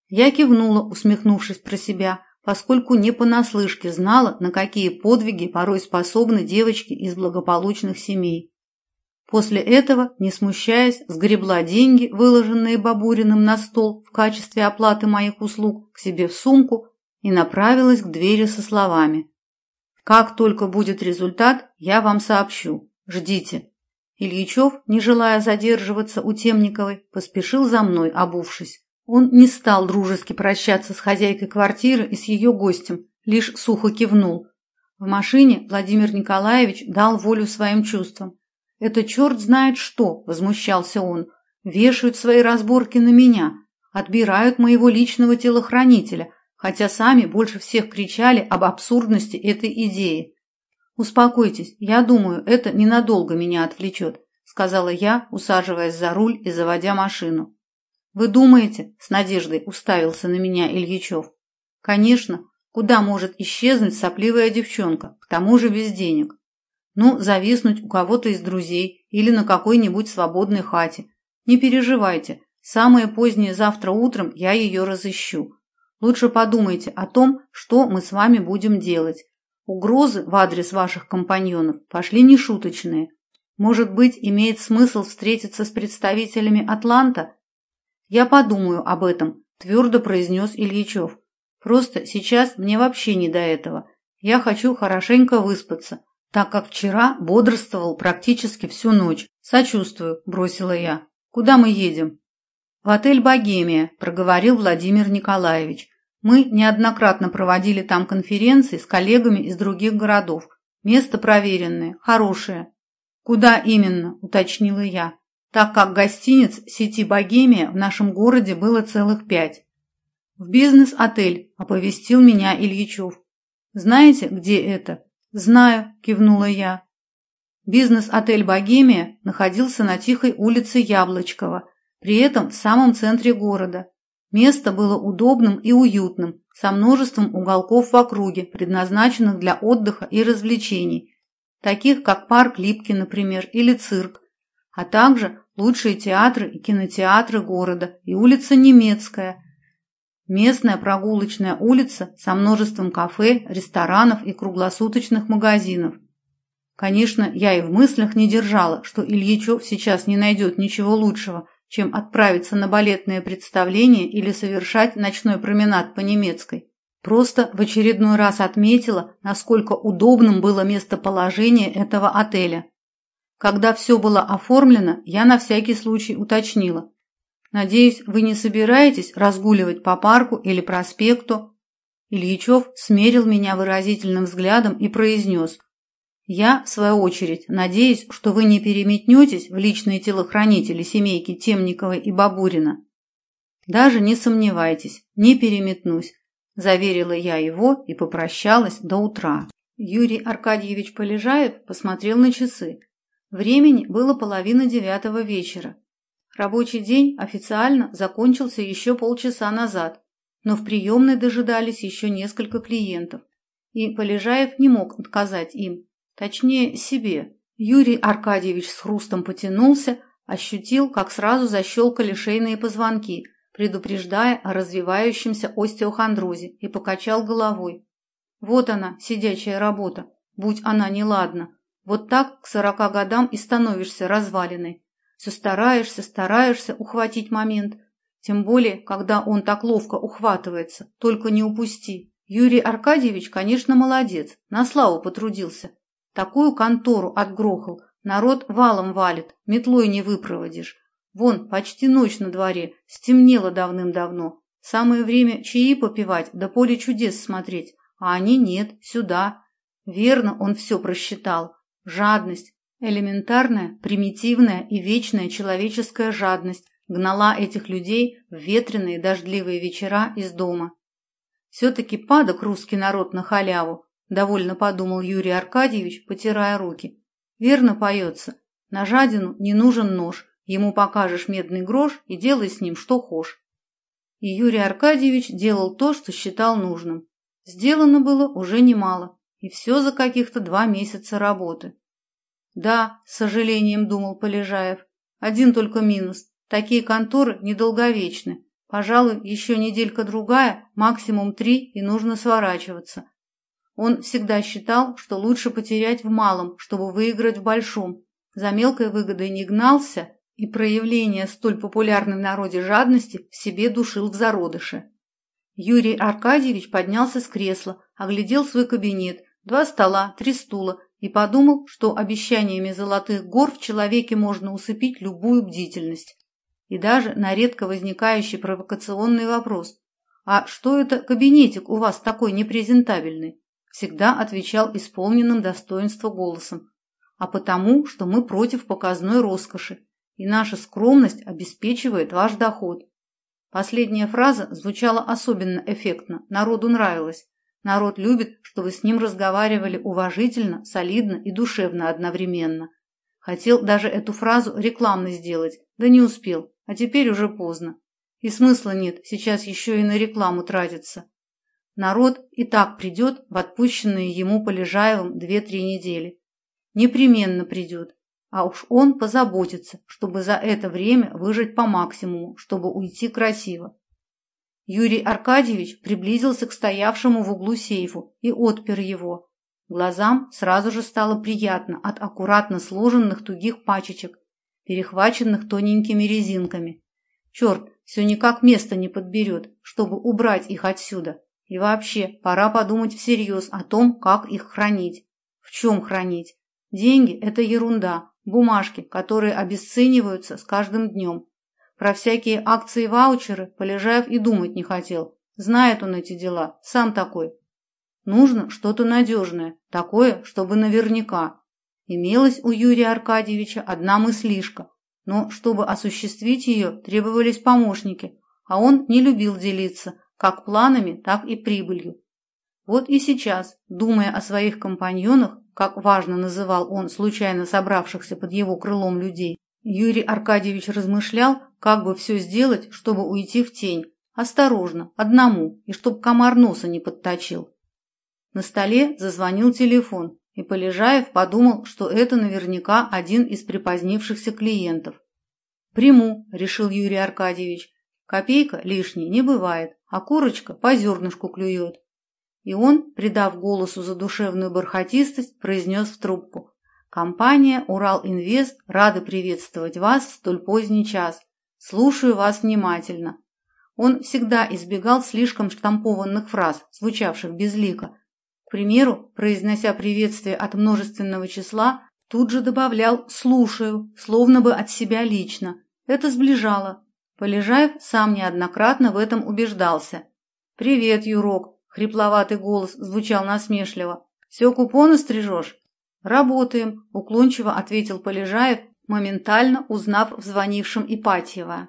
Я кивнула, усмехнувшись про себя, поскольку не понаслышке знала, на какие подвиги порой способны девочки из благополучных семей. После этого, не смущаясь, сгребла деньги, выложенные Бабуриным на стол в качестве оплаты моих услуг, к себе в сумку и направилась к двери со словами. «Как только будет результат, я вам сообщу. Ждите». Ильичев, не желая задерживаться у Темниковой, поспешил за мной, обувшись. Он не стал дружески прощаться с хозяйкой квартиры и с ее гостем, лишь сухо кивнул. В машине Владимир Николаевич дал волю своим чувствам «Это черт знает что!» – возмущался он. «Вешают свои разборки на меня, отбирают моего личного телохранителя, хотя сами больше всех кричали об абсурдности этой идеи. «Успокойтесь, я думаю, это ненадолго меня отвлечет», – сказала я, усаживаясь за руль и заводя машину. «Вы думаете?» – с надеждой уставился на меня Ильичев. «Конечно, куда может исчезнуть сопливая девчонка, к тому же без денег? Ну, зависнуть у кого-то из друзей или на какой-нибудь свободной хате. Не переживайте, самое позднее завтра утром я ее разыщу. Лучше подумайте о том, что мы с вами будем делать. Угрозы в адрес ваших компаньонов пошли нешуточные. Может быть, имеет смысл встретиться с представителями Атланта? Я подумаю об этом, твердо произнес Ильичев. Просто сейчас мне вообще не до этого. Я хочу хорошенько выспаться, так как вчера бодрствовал практически всю ночь. Сочувствую, бросила я. Куда мы едем? В отель Богемия, проговорил Владимир Николаевич. Мы неоднократно проводили там конференции с коллегами из других городов. Место проверенное, хорошее. Куда именно, уточнила я, так как гостиниц сети Богемия в нашем городе было целых пять. В бизнес-отель, оповестил меня Ильичев. Знаете, где это? «Знаю», – кивнула я. Бизнес-отель «Богемия» находился на тихой улице Яблочкова, при этом в самом центре города. Место было удобным и уютным, со множеством уголков в округе, предназначенных для отдыха и развлечений, таких как парк Липки, например, или цирк, а также лучшие театры и кинотеатры города и улица Немецкая – Местная прогулочная улица со множеством кафе, ресторанов и круглосуточных магазинов. Конечно, я и в мыслях не держала, что Ильичев сейчас не найдет ничего лучшего, чем отправиться на балетное представление или совершать ночной променад по немецкой. Просто в очередной раз отметила, насколько удобным было местоположение этого отеля. Когда все было оформлено, я на всякий случай уточнила, Надеюсь, вы не собираетесь разгуливать по парку или проспекту?» Ильичев смерил меня выразительным взглядом и произнес. «Я, в свою очередь, надеюсь, что вы не переметнетесь в личные телохранители семейки Темниковой и Бабурина». «Даже не сомневайтесь, не переметнусь», – заверила я его и попрощалась до утра. Юрий Аркадьевич Полежаев посмотрел на часы. Времени было половина девятого вечера. Рабочий день официально закончился еще полчаса назад, но в приемной дожидались еще несколько клиентов, и Полежаев не мог отказать им, точнее себе. Юрий Аркадьевич с хрустом потянулся, ощутил, как сразу защелкали шейные позвонки, предупреждая о развивающемся остеохондрозе, и покачал головой. Вот она, сидячая работа, будь она неладна. Вот так к сорока годам и становишься развалиной. Все стараешься, стараешься ухватить момент. Тем более, когда он так ловко ухватывается. Только не упусти. Юрий Аркадьевич, конечно, молодец, на славу потрудился. Такую контору отгрохал, народ валом валит, метлой не выпроводишь. Вон, почти ночь на дворе, стемнело давным-давно. Самое время чаи попивать, да поле чудес смотреть. А они нет, сюда. Верно, он все просчитал. Жадность, элементарная, примитивная и вечная человеческая жадность гнала этих людей в ветреные дождливые вечера из дома. Все-таки падок русский народ на халяву, довольно подумал Юрий Аркадьевич, потирая руки. Верно поется. На жадину не нужен нож, ему покажешь медный грош и делай с ним что хошь. И Юрий Аркадьевич делал то, что считал нужным. Сделано было уже немало, и все за каких-то два месяца работы. Да, с сожалением думал Полежаев, один только минус. Такие конторы недолговечны. Пожалуй, еще неделька-другая, максимум три, и нужно сворачиваться. Он всегда считал, что лучше потерять в малом, чтобы выиграть в большом. За мелкой выгодой не гнался и проявление столь популярной в народе жадности в себе душил в зародыше. Юрий Аркадьевич поднялся с кресла, оглядел свой кабинет, два стола, три стула и подумал, что обещаниями золотых гор в человеке можно усыпить любую бдительность и даже на редко возникающий провокационный вопрос «А что это кабинетик у вас такой непрезентабельный?» Всегда отвечал исполненным достоинства голосом. «А потому, что мы против показной роскоши, и наша скромность обеспечивает ваш доход». Последняя фраза звучала особенно эффектно, народу нравилась. Народ любит, чтобы с ним разговаривали уважительно, солидно и душевно одновременно. Хотел даже эту фразу рекламной сделать, да не успел. А теперь уже поздно. И смысла нет сейчас еще и на рекламу тратиться. Народ и так придет в отпущенные ему Полежаевым две-три недели. Непременно придет. А уж он позаботится, чтобы за это время выжить по максимуму, чтобы уйти красиво. Юрий Аркадьевич приблизился к стоявшему в углу сейфу и отпер его. Глазам сразу же стало приятно от аккуратно сложенных тугих пачечек, перехваченных тоненькими резинками. Черт, все никак место не подберет, чтобы убрать их отсюда. И вообще, пора подумать всерьез о том, как их хранить. В чем хранить? Деньги – это ерунда, бумажки, которые обесцениваются с каждым днем. Про всякие акции и ваучеры Полежаев и думать не хотел. Знает он эти дела, сам такой. Нужно что-то надежное, такое, чтобы наверняка. Имелась у Юрия Аркадьевича одна мыслишка, но чтобы осуществить ее, требовались помощники, а он не любил делиться как планами, так и прибылью. Вот и сейчас, думая о своих компаньонах, как важно называл он случайно собравшихся под его крылом людей, Юрий Аркадьевич размышлял, как бы все сделать, чтобы уйти в тень, осторожно, одному, и чтобы комар носа не подточил. На столе зазвонил телефон, и Полежаев подумал, что это наверняка один из припозднившихся клиентов. «Приму», – решил Юрий Аркадьевич. «Копейка лишней не бывает, а курочка по зернышку клюет». И он, придав голосу задушевную бархатистость, произнес в трубку. «Компания «Урал-Инвест» рада приветствовать вас в столь поздний час. Слушаю вас внимательно». Он всегда избегал слишком штампованных фраз, звучавших безлико, к примеру, произнося приветствие от множественного числа, тут же добавлял «слушаю», словно бы от себя лично. Это сближало. Полежаев сам неоднократно в этом убеждался. «Привет, Юрок!» — хрипловатый голос звучал насмешливо. «Все купоны стрижешь?» «Работаем», — уклончиво ответил Полежаев, моментально узнав в звонившем Ипатьева.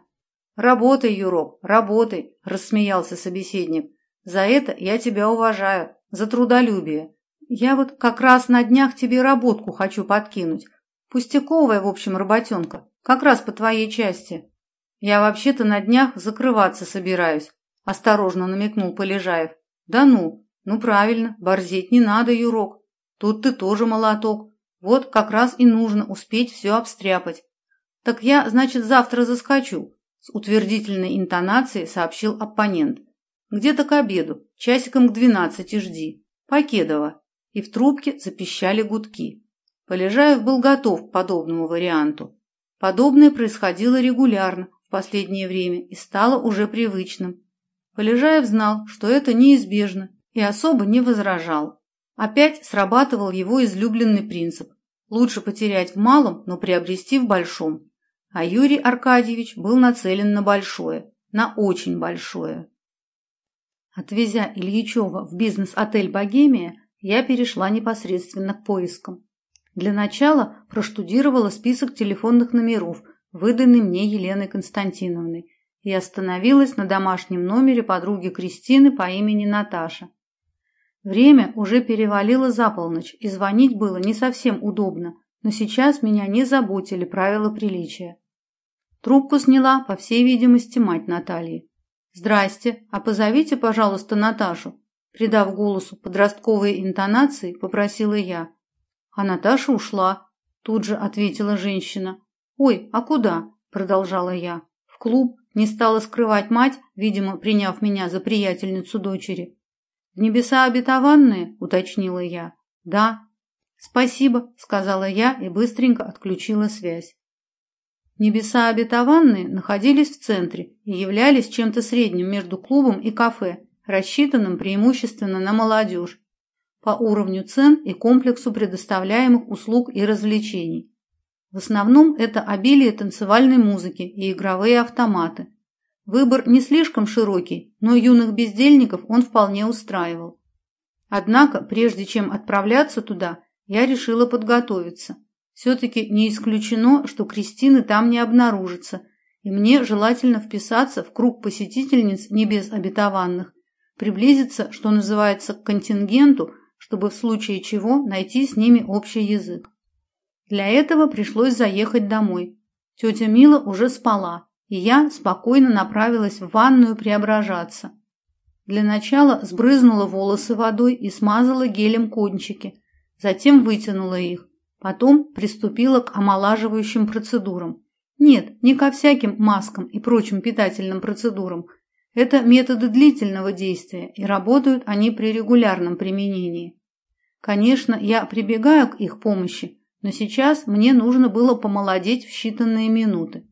«Работай, Юрок, работай», — рассмеялся собеседник. «За это я тебя уважаю за трудолюбие. Я вот как раз на днях тебе работку хочу подкинуть. Пустяковая, в общем, работенка. Как раз по твоей части. Я вообще-то на днях закрываться собираюсь, осторожно намекнул Полежаев. Да ну, ну правильно, борзеть не надо, Юрок. Тут ты тоже молоток. Вот как раз и нужно успеть все обстряпать. Так я, значит, завтра заскочу, с утвердительной интонацией сообщил оппонент. Где-то к обеду, часиком к двенадцати жди. Покедово. И в трубке запищали гудки. Полежаев был готов к подобному варианту. Подобное происходило регулярно в последнее время и стало уже привычным. Полежаев знал, что это неизбежно, и особо не возражал. Опять срабатывал его излюбленный принцип – лучше потерять в малом, но приобрести в большом. А Юрий Аркадьевич был нацелен на большое, на очень большое. Отвезя Ильичева в бизнес-отель «Богемия», я перешла непосредственно к поискам. Для начала проштудировала список телефонных номеров, выданный мне Еленой Константиновной, и остановилась на домашнем номере подруги Кристины по имени Наташа. Время уже перевалило за полночь, и звонить было не совсем удобно, но сейчас меня не заботили правила приличия. Трубку сняла, по всей видимости, мать Натальи. «Здрасте, а позовите, пожалуйста, Наташу», придав голосу подростковые интонации, попросила я. А Наташа ушла, тут же ответила женщина. «Ой, а куда?» – продолжала я. «В клуб?» – не стала скрывать мать, видимо, приняв меня за приятельницу дочери. «В небеса обетованные?» – уточнила я. «Да». «Спасибо», – сказала я и быстренько отключила связь. Небеса обетованные находились в центре и являлись чем-то средним между клубом и кафе, рассчитанным преимущественно на молодежь, по уровню цен и комплексу предоставляемых услуг и развлечений. В основном это обилие танцевальной музыки и игровые автоматы. Выбор не слишком широкий, но юных бездельников он вполне устраивал. Однако, прежде чем отправляться туда, я решила подготовиться. Все-таки не исключено, что Кристины там не обнаружится, и мне желательно вписаться в круг посетительниц небес обетованных, приблизиться, что называется, к контингенту, чтобы в случае чего найти с ними общий язык. Для этого пришлось заехать домой. Тетя Мила уже спала, и я спокойно направилась в ванную преображаться. Для начала сбрызнула волосы водой и смазала гелем кончики, затем вытянула их, потом приступила к омолаживающим процедурам. Нет, не ко всяким маскам и прочим питательным процедурам. Это методы длительного действия, и работают они при регулярном применении. Конечно, я прибегаю к их помощи, но сейчас мне нужно было помолодеть в считанные минуты.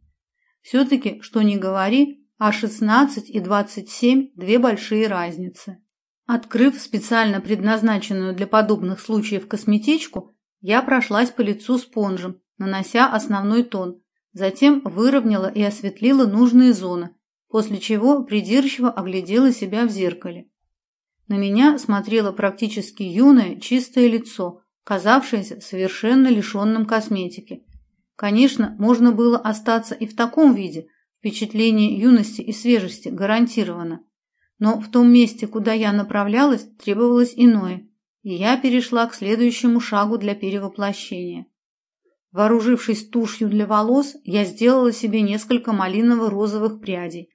Все-таки, что ни говори, а 16 и 27 – две большие разницы. Открыв специально предназначенную для подобных случаев косметичку, я прошлась по лицу спонжем, нанося основной тон, затем выровняла и осветлила нужные зоны, после чего придирчиво оглядела себя в зеркале. На меня смотрело практически юное, чистое лицо, казавшееся совершенно лишенным косметики. Конечно, можно было остаться и в таком виде, впечатление юности и свежести гарантировано. Но в том месте, куда я направлялась, требовалось иное, и я перешла к следующему шагу для перевоплощения. Вооружившись тушью для волос, я сделала себе несколько малиново-розовых прядей.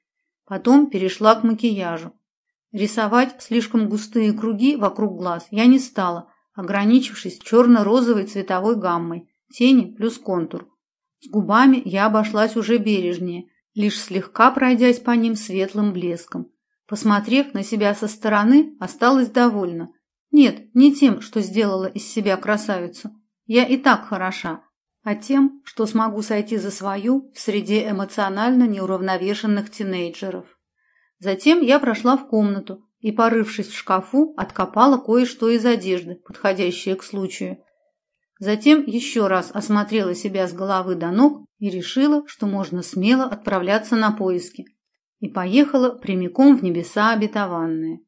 Потом перешла к макияжу. Рисовать слишком густые круги вокруг глаз я не стала, ограничившись черно-розовой цветовой гаммой, тени плюс контур. С губами я обошлась уже бережнее, лишь слегка пройдясь по ним светлым блеском. Посмотрев на себя со стороны, осталась довольна. Нет, не тем, что сделала из себя красавицу. Я и так хороша, а тем, что смогу сойти за свою в среде эмоционально неуравновешенных тинейджеров. Затем я прошла в комнату и, порывшись в шкафу, откопала кое-что из одежды, подходящее к случаю. Затем еще раз осмотрела себя с головы до ног и решила, что можно смело отправляться на поиски. И поехала прямиком в небеса обетованные.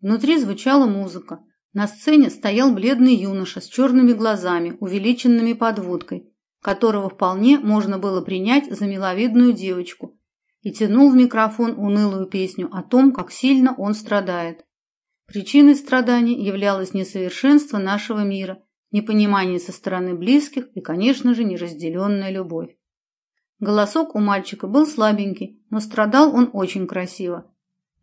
Внутри звучала музыка. На сцене стоял бледный юноша с черными глазами, увеличенными подводкой, которого вполне можно было принять за миловидную девочку, и тянул в микрофон унылую песню о том, как сильно он страдает. Причиной страданий являлось несовершенство нашего мира, непонимание со стороны близких и, конечно же, неразделенная любовь. Голосок у мальчика был слабенький, но страдал он очень красиво.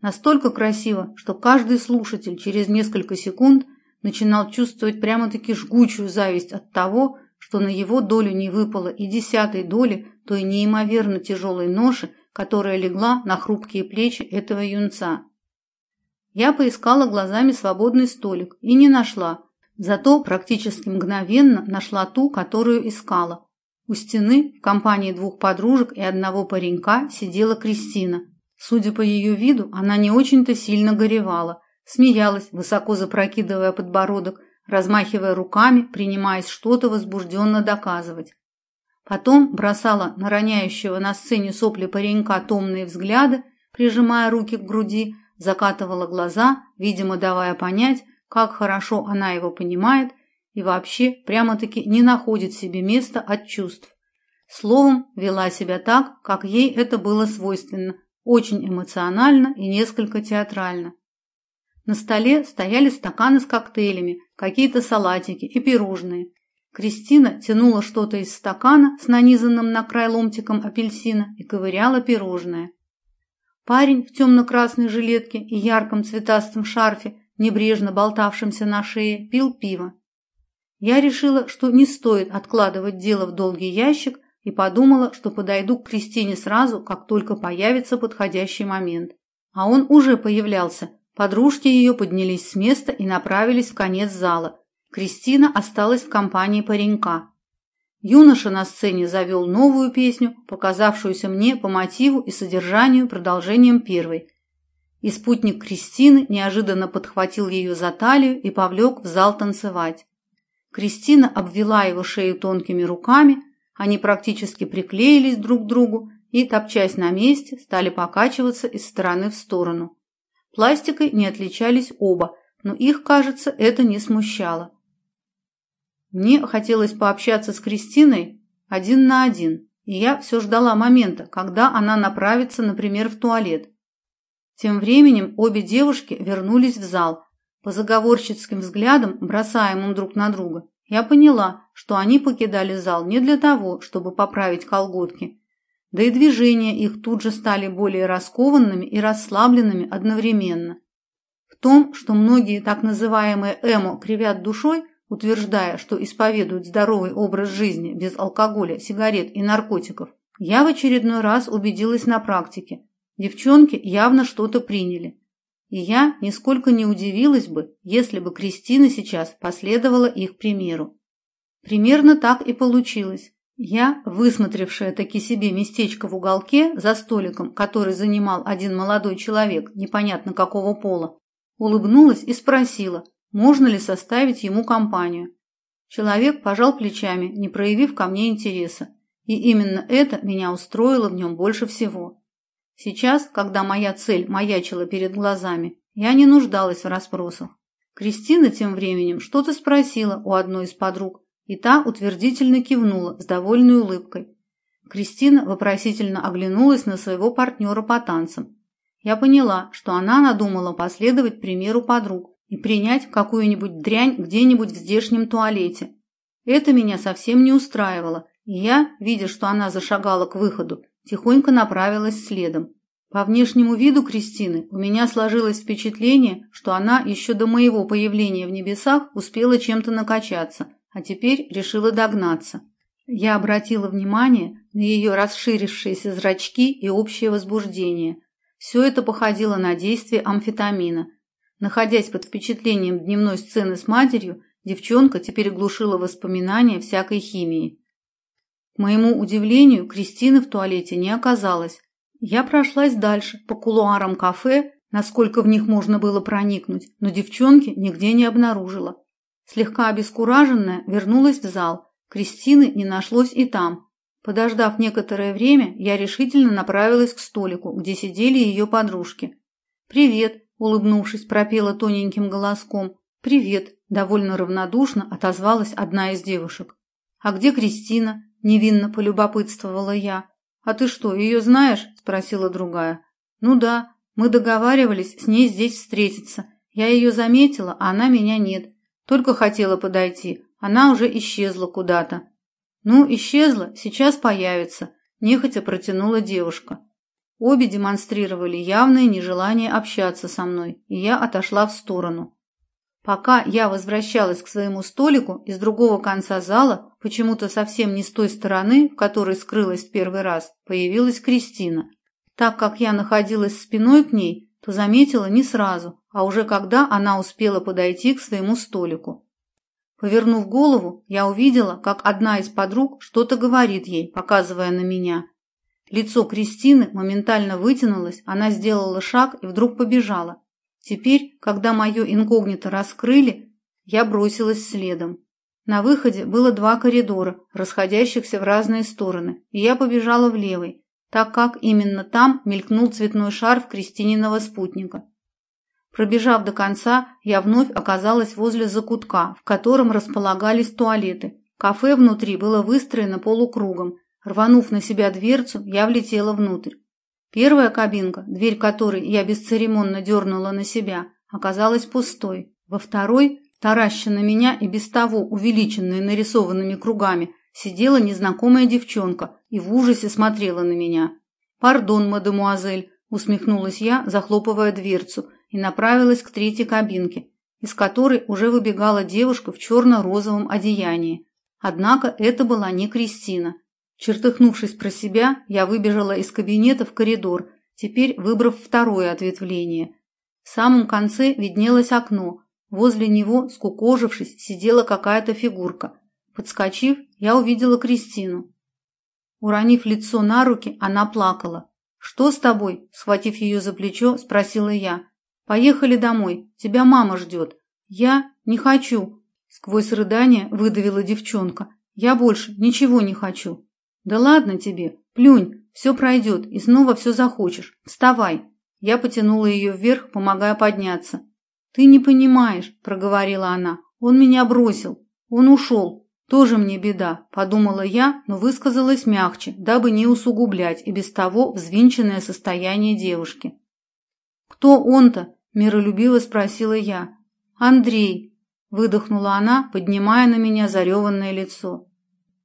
Настолько красиво, что каждый слушатель через несколько секунд начинал чувствовать прямо-таки жгучую зависть от того, что на его долю не выпало и десятой доли той неимоверно тяжелой ноши, которая легла на хрупкие плечи этого юнца. Я поискала глазами свободный столик и не нашла, зато практически мгновенно нашла ту, которую искала. У стены в компании двух подружек и одного паренька сидела Кристина. Судя по ее виду, она не очень-то сильно горевала, смеялась, высоко запрокидывая подбородок, размахивая руками, принимаясь что-то возбужденно доказывать. Потом бросала на роняющего на сцене сопли паренька томные взгляды, прижимая руки к груди, закатывала глаза, видимо, давая понять, как хорошо она его понимает и вообще прямо-таки не находит себе места от чувств. Словом, вела себя так, как ей это было свойственно, очень эмоционально и несколько театрально. На столе стояли стаканы с коктейлями, какие-то салатики и пирожные. Кристина тянула что-то из стакана с нанизанным на край ломтиком апельсина и ковыряла пирожное. Парень в темно-красной жилетке и ярком цветастом шарфе, небрежно болтавшемся на шее, пил пиво. Я решила, что не стоит откладывать дело в долгий ящик и подумала, что подойду к Кристине сразу, как только появится подходящий момент. А он уже появлялся, Подружки ее поднялись с места и направились в конец зала. Кристина осталась в компании паренька. Юноша на сцене завел новую песню, показавшуюся мне по мотиву и содержанию продолжением первой. И спутник Кристины неожиданно подхватил ее за талию и повлек в зал танцевать. Кристина обвела его шею тонкими руками, они практически приклеились друг к другу и, топчась на месте, стали покачиваться из стороны в сторону. Пластикой не отличались оба, но их, кажется, это не смущало. Мне хотелось пообщаться с Кристиной один на один, и я все ждала момента, когда она направится, например, в туалет. Тем временем обе девушки вернулись в зал. По заговорщицким взглядам, бросаемым друг на друга, я поняла, что они покидали зал не для того, чтобы поправить колготки, да и движения их тут же стали более раскованными и расслабленными одновременно. В том, что многие так называемые эмо кривят душой, утверждая, что исповедуют здоровый образ жизни без алкоголя, сигарет и наркотиков, я в очередной раз убедилась на практике. Девчонки явно что-то приняли. И я нисколько не удивилась бы, если бы Кристина сейчас последовала их примеру. Примерно так и получилось. Я, высмотревшая таки себе местечко в уголке за столиком, который занимал один молодой человек, непонятно какого пола, улыбнулась и спросила, можно ли составить ему компанию. Человек пожал плечами, не проявив ко мне интереса, и именно это меня устроило в нем больше всего. Сейчас, когда моя цель маячила перед глазами, я не нуждалась в расспросах. Кристина тем временем что-то спросила у одной из подруг, и та утвердительно кивнула с довольной улыбкой. Кристина вопросительно оглянулась на своего партнера по танцам. Я поняла, что она надумала последовать примеру подруг и принять какую-нибудь дрянь где-нибудь в здешнем туалете. Это меня совсем не устраивало, и я, видя, что она зашагала к выходу, тихонько направилась следом. По внешнему виду Кристины у меня сложилось впечатление, что она еще до моего появления в небесах успела чем-то накачаться – а теперь решила догнаться. Я обратила внимание на ее расширившиеся зрачки и общее возбуждение. Все это походило на действие амфетамина. Находясь под впечатлением дневной сцены с матерью, девчонка теперь глушила воспоминания всякой химии. К моему удивлению, Кристины в туалете не оказалось. Я прошлась дальше, по кулуарам кафе, насколько в них можно было проникнуть, но девчонки нигде не обнаружила. Слегка обескураженная, вернулась в зал. Кристины не нашлось и там. Подождав некоторое время, я решительно направилась к столику, где сидели ее подружки. «Привет», – улыбнувшись, пропела тоненьким голоском. «Привет», – довольно равнодушно отозвалась одна из девушек. «А где Кристина?» – невинно полюбопытствовала я. «А ты что, ее знаешь?» – спросила другая. «Ну да, мы договаривались с ней здесь встретиться. Я ее заметила, а она меня нет. Только хотела подойти, она уже исчезла куда-то. Ну, исчезла, сейчас появится, нехотя протянула девушка. Обе демонстрировали явное нежелание общаться со мной, и я отошла в сторону. Пока я возвращалась к своему столику из другого конца зала, почему-то совсем не с той стороны, в которой скрылась в первый раз, появилась Кристина. Так как я находилась спиной к ней, то заметила не сразу, а уже когда она успела подойти к своему столику. Повернув голову, я увидела, как одна из подруг что-то говорит ей, показывая на меня. Лицо Кристины моментально вытянулось, она сделала шаг и вдруг побежала. Теперь, когда мое инкогнито раскрыли, я бросилась следом. На выходе было два коридора, расходящихся в разные стороны, и я побежала в левый, так как именно там мелькнул цветной шарф Кристининого спутника. Пробежав до конца, я вновь оказалась возле закутка, в котором располагались туалеты. Кафе внутри было выстроено полукругом. Рванув на себя дверцу, я влетела внутрь. Первая кабинка, дверь которой я бесцеремонно дернула на себя, оказалась пустой. Во второй, тараща на меня и без того увеличенной нарисованными кругами, сидела незнакомая девчонка и в ужасе смотрела на меня. «Пардон, мадемуазель», – усмехнулась я, захлопывая дверцу, и направилась к третьей кабинке, из которой уже выбегала девушка в черно-розовом одеянии. Однако это была не Кристина. Чертыхнувшись про себя, я выбежала из кабинета в коридор, теперь выбрав второе ответвление. В самом конце виднелось окно. Возле него, скукожившись, сидела какая-то фигурка. Подскочив, я увидела Кристину. Уронив лицо на руки, она плакала. «Что с тобой?» – схватив ее за плечо, спросила я. «Поехали домой. Тебя мама ждет». «Я не хочу», – сквозь рыдание выдавила девчонка. «Я больше ничего не хочу». «Да ладно тебе, плюнь, все пройдет, и снова все захочешь. Вставай». Я потянула ее вверх, помогая подняться. «Ты не понимаешь», – проговорила она. «Он меня бросил. Он ушел. Тоже мне беда», – подумала я, но высказалась мягче, дабы не усугублять и без того взвинченное состояние девушки. «Кто он-то?» – миролюбиво спросила я. «Андрей», – выдохнула она, поднимая на меня зареванное лицо.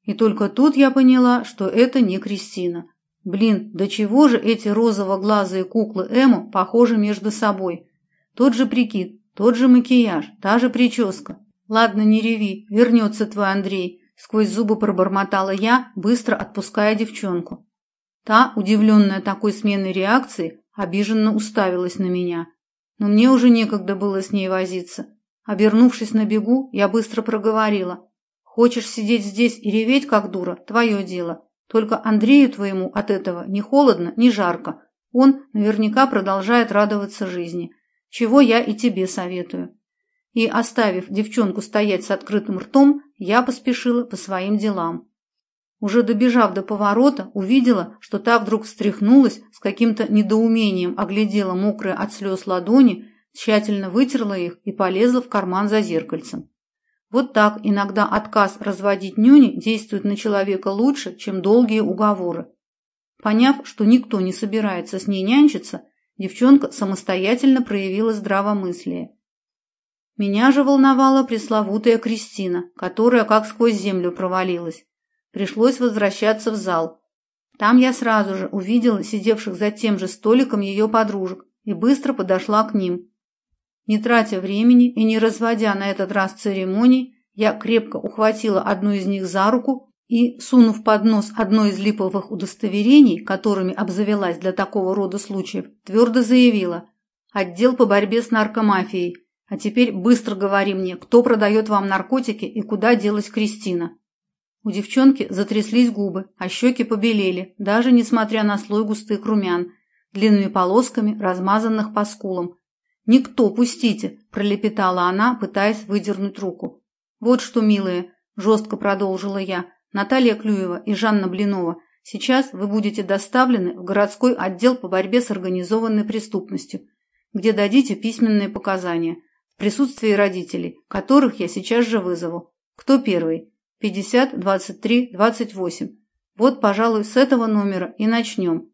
И только тут я поняла, что это не Кристина. Блин, до чего же эти розово-глазые куклы Эму похожи между собой? Тот же прикид, тот же макияж, та же прическа. Ладно, не реви, вернется твой Андрей, сквозь зубы пробормотала я, быстро отпуская девчонку. Та, удивленная такой сменой реакции, обиженно уставилась на меня. Но мне уже некогда было с ней возиться. Обернувшись на бегу, я быстро проговорила: Хочешь сидеть здесь и реветь, как дура, твое дело. Только Андрею твоему от этого ни холодно, ни жарко. Он наверняка продолжает радоваться жизни, чего я и тебе советую. И, оставив девчонку стоять с открытым ртом, я поспешила по своим делам. Уже добежав до поворота, увидела, что та вдруг встряхнулась, с каким-то недоумением оглядела мокрые от слез ладони, тщательно вытерла их и полезла в карман за зеркальцем. Вот так иногда отказ разводить нюни действует на человека лучше, чем долгие уговоры. Поняв, что никто не собирается с ней нянчиться, девчонка самостоятельно проявила здравомыслие. Меня же волновала пресловутая Кристина, которая как сквозь землю провалилась. Пришлось возвращаться в зал. Там я сразу же увидела сидевших за тем же столиком ее подружек и быстро подошла к ним. Не тратя времени и не разводя на этот раз церемоний, я крепко ухватила одну из них за руку и, сунув под нос одно из липовых удостоверений, которыми обзавелась для такого рода случаев, твердо заявила «Отдел по борьбе с наркомафией. А теперь быстро говори мне, кто продает вам наркотики и куда делась Кристина». У девчонки затряслись губы, а щеки побелели, даже несмотря на слой густых румян, длинными полосками, размазанных по скулам, «Никто, пустите!» – пролепетала она, пытаясь выдернуть руку. «Вот что, милые!» – жестко продолжила я. «Наталья Клюева и Жанна Блинова, сейчас вы будете доставлены в городской отдел по борьбе с организованной преступностью, где дадите письменные показания в присутствии родителей, которых я сейчас же вызову. Кто первый? 50, 23, 28. Вот, пожалуй, с этого номера и начнем.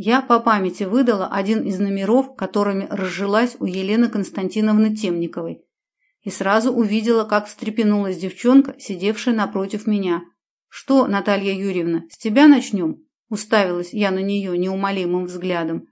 Я по памяти выдала один из номеров, которыми разжилась у Елены Константиновны Темниковой, и сразу увидела, как встрепенулась девчонка, сидевшая напротив меня. «Что, Наталья Юрьевна, с тебя начнем?» Уставилась я на нее неумолимым взглядом.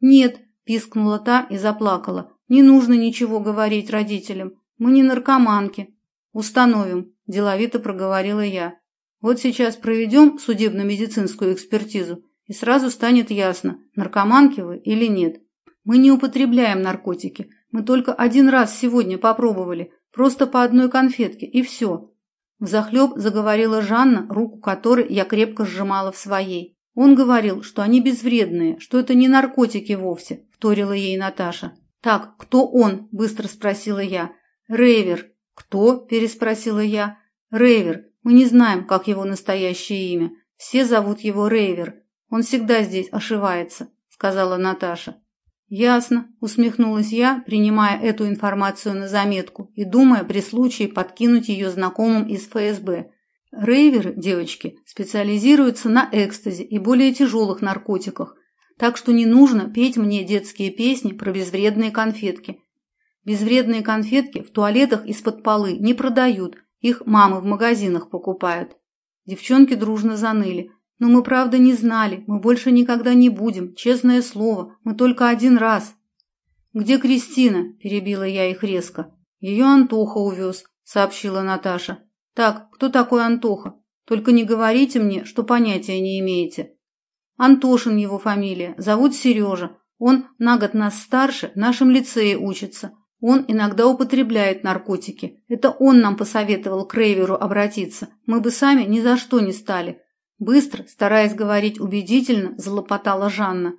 «Нет», – пискнула та и заплакала. «Не нужно ничего говорить родителям. Мы не наркоманки». «Установим», – деловито проговорила я. «Вот сейчас проведем судебно-медицинскую экспертизу и сразу станет ясно, наркоманки вы или нет. Мы не употребляем наркотики. Мы только один раз сегодня попробовали, просто по одной конфетке, и все. Взахлеб заговорила Жанна, руку которой я крепко сжимала в своей. Он говорил, что они безвредные, что это не наркотики вовсе, вторила ей Наташа. Так, кто он? быстро спросила я. Рейвер. Кто? переспросила я. Рейвер. Мы не знаем, как его настоящее имя. Все зовут его Рейвер. Он всегда здесь ошивается, сказала Наташа. Ясно, усмехнулась я, принимая эту информацию на заметку и думая при случае подкинуть ее знакомым из ФСБ. Рейверы, девочки, специализируются на экстазе и более тяжелых наркотиках, так что не нужно петь мне детские песни про безвредные конфетки. Безвредные конфетки в туалетах из-под полы не продают, их мамы в магазинах покупают. Девчонки дружно заныли. Но мы правда не знали, мы больше никогда не будем, честное слово, мы только один раз. Где Кристина? перебила я их резко. Ее Антоха увез», — сообщила Наташа. Так, кто такой Антоха? Только не говорите мне, что понятия не имеете. Антошин его фамилия, зовут Сережа. Он на год нас старше, в нашем лицее учится. Он иногда употребляет наркотики. Это он нам посоветовал к Рейверу обратиться. Мы бы сами ни за что не стали. Быстро, стараясь говорить убедительно, залопотала Жанна.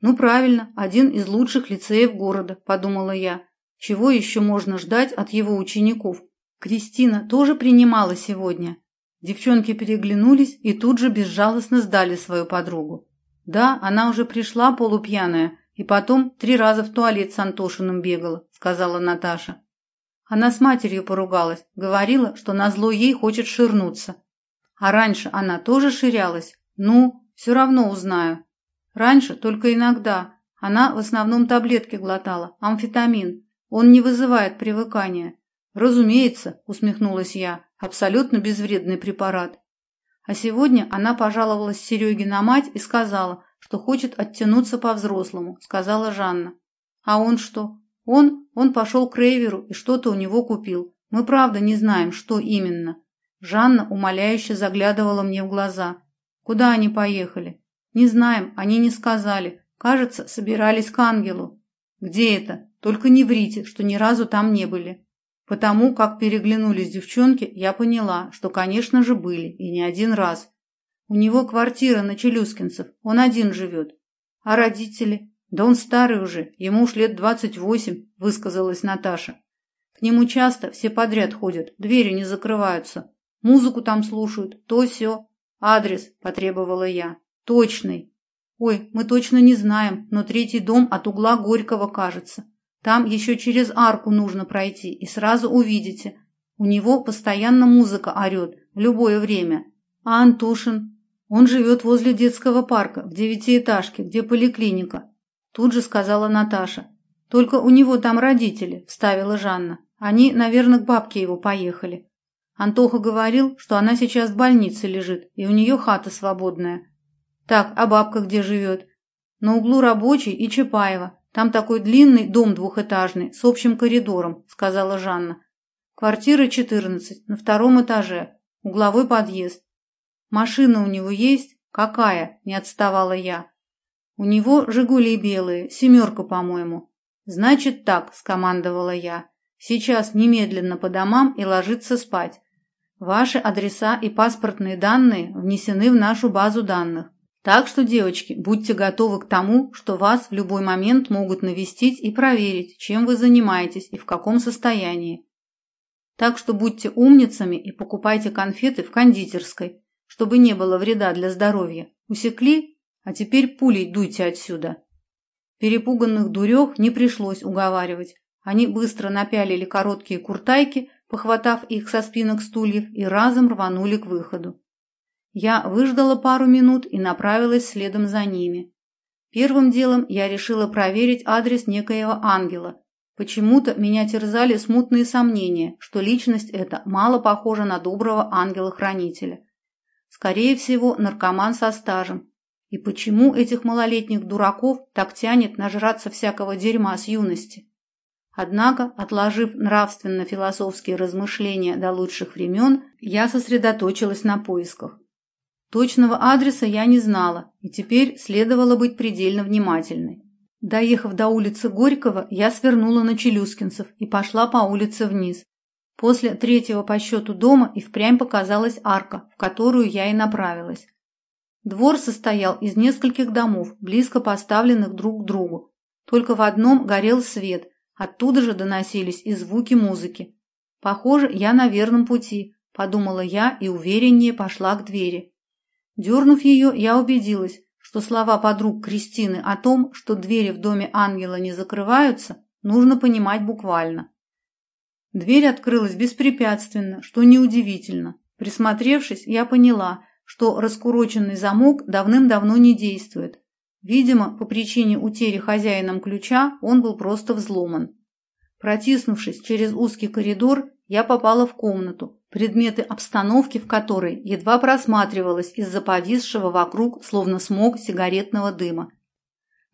Ну правильно, один из лучших лицеев города, подумала я. Чего еще можно ждать от его учеников? Кристина тоже принимала сегодня. Девчонки переглянулись и тут же безжалостно сдали свою подругу. Да, она уже пришла полупьяная и потом три раза в туалет с Антошиным бегала, сказала Наташа. Она с матерью поругалась, говорила, что назло ей хочет ширнуться. А раньше она тоже ширялась? Ну, все равно узнаю. Раньше только иногда. Она в основном таблетки глотала, амфетамин. Он не вызывает привыкания. Разумеется, усмехнулась я. Абсолютно безвредный препарат. А сегодня она пожаловалась Сереге на мать и сказала, что хочет оттянуться по-взрослому, сказала Жанна. А он что? Он, он пошел к Рейверу и что-то у него купил. Мы правда не знаем, что именно. Жанна умоляюще заглядывала мне в глаза. Куда они поехали? Не знаем, они не сказали. Кажется, собирались к ангелу. Где это? Только не врите, что ни разу там не были. Потому как переглянулись девчонки, я поняла, что, конечно же, были, и не один раз. У него квартира на Челюскинцев, он один живет. А родители? Да он старый уже, ему уж лет двадцать восемь, высказалась Наташа. К нему часто все подряд ходят, двери не закрываются. Музыку там слушают, то все. Адрес потребовала я. Точный. Ой, мы точно не знаем, но третий дом от угла Горького, кажется. Там еще через арку нужно пройти, и сразу увидите. У него постоянно музыка орет, любое время. А Антошин? Он живет возле детского парка, в девятиэтажке, где поликлиника. Тут же сказала Наташа. Только у него там родители, вставила Жанна. Они, наверное, к бабке его поехали. Антоха говорил, что она сейчас в больнице лежит, и у нее хата свободная. Так, а бабка где живет? На углу Рабочий и Чапаева. Там такой длинный дом двухэтажный с общим коридором, сказала Жанна. Квартира 14, на втором этаже, угловой подъезд. Машина у него есть? Какая? Не отставала я. У него Жигули белые, семерка, по-моему. Значит так, скомандовала я. Сейчас немедленно по домам и ложиться спать. Ваши адреса и паспортные данные внесены в нашу базу данных. Так что, девочки, будьте готовы к тому, что вас в любой момент могут навестить и проверить, чем вы занимаетесь и в каком состоянии. Так что будьте умницами и покупайте конфеты в кондитерской, чтобы не было вреда для здоровья. Усекли? А теперь пулей дуйте отсюда. Перепуганных дурех не пришлось уговаривать. Они быстро напялили короткие куртайки, похватав их со спинок стульев, и разом рванули к выходу. Я выждала пару минут и направилась следом за ними. Первым делом я решила проверить адрес некоего ангела. Почему-то меня терзали смутные сомнения, что личность эта мало похожа на доброго ангела-хранителя. Скорее всего, наркоман со стажем. И почему этих малолетних дураков так тянет нажраться всякого дерьма с юности? Однако, отложив нравственно-философские размышления до лучших времен, я сосредоточилась на поисках. Точного адреса я не знала, и теперь следовало быть предельно внимательной. Доехав до улицы Горького, я свернула на Челюскинцев и пошла по улице вниз. После третьего по счету дома и впрямь показалась арка, в которую я и направилась. Двор состоял из нескольких домов, близко поставленных друг к другу. Только в одном горел свет, оттуда же доносились и звуки музыки. Похоже, я на верном пути, подумала я и увереннее пошла к двери. Дернув ее, я убедилась, что слова подруг Кристины о том, что двери в доме ангела не закрываются, нужно понимать буквально. Дверь открылась беспрепятственно, что неудивительно. Присмотревшись, я поняла, что раскуроченный замок давным-давно не действует. Видимо, по причине утери хозяином ключа он был просто взломан. Протиснувшись через узкий коридор, я попала в комнату, предметы обстановки в которой едва просматривалось из-за повисшего вокруг, словно смог сигаретного дыма.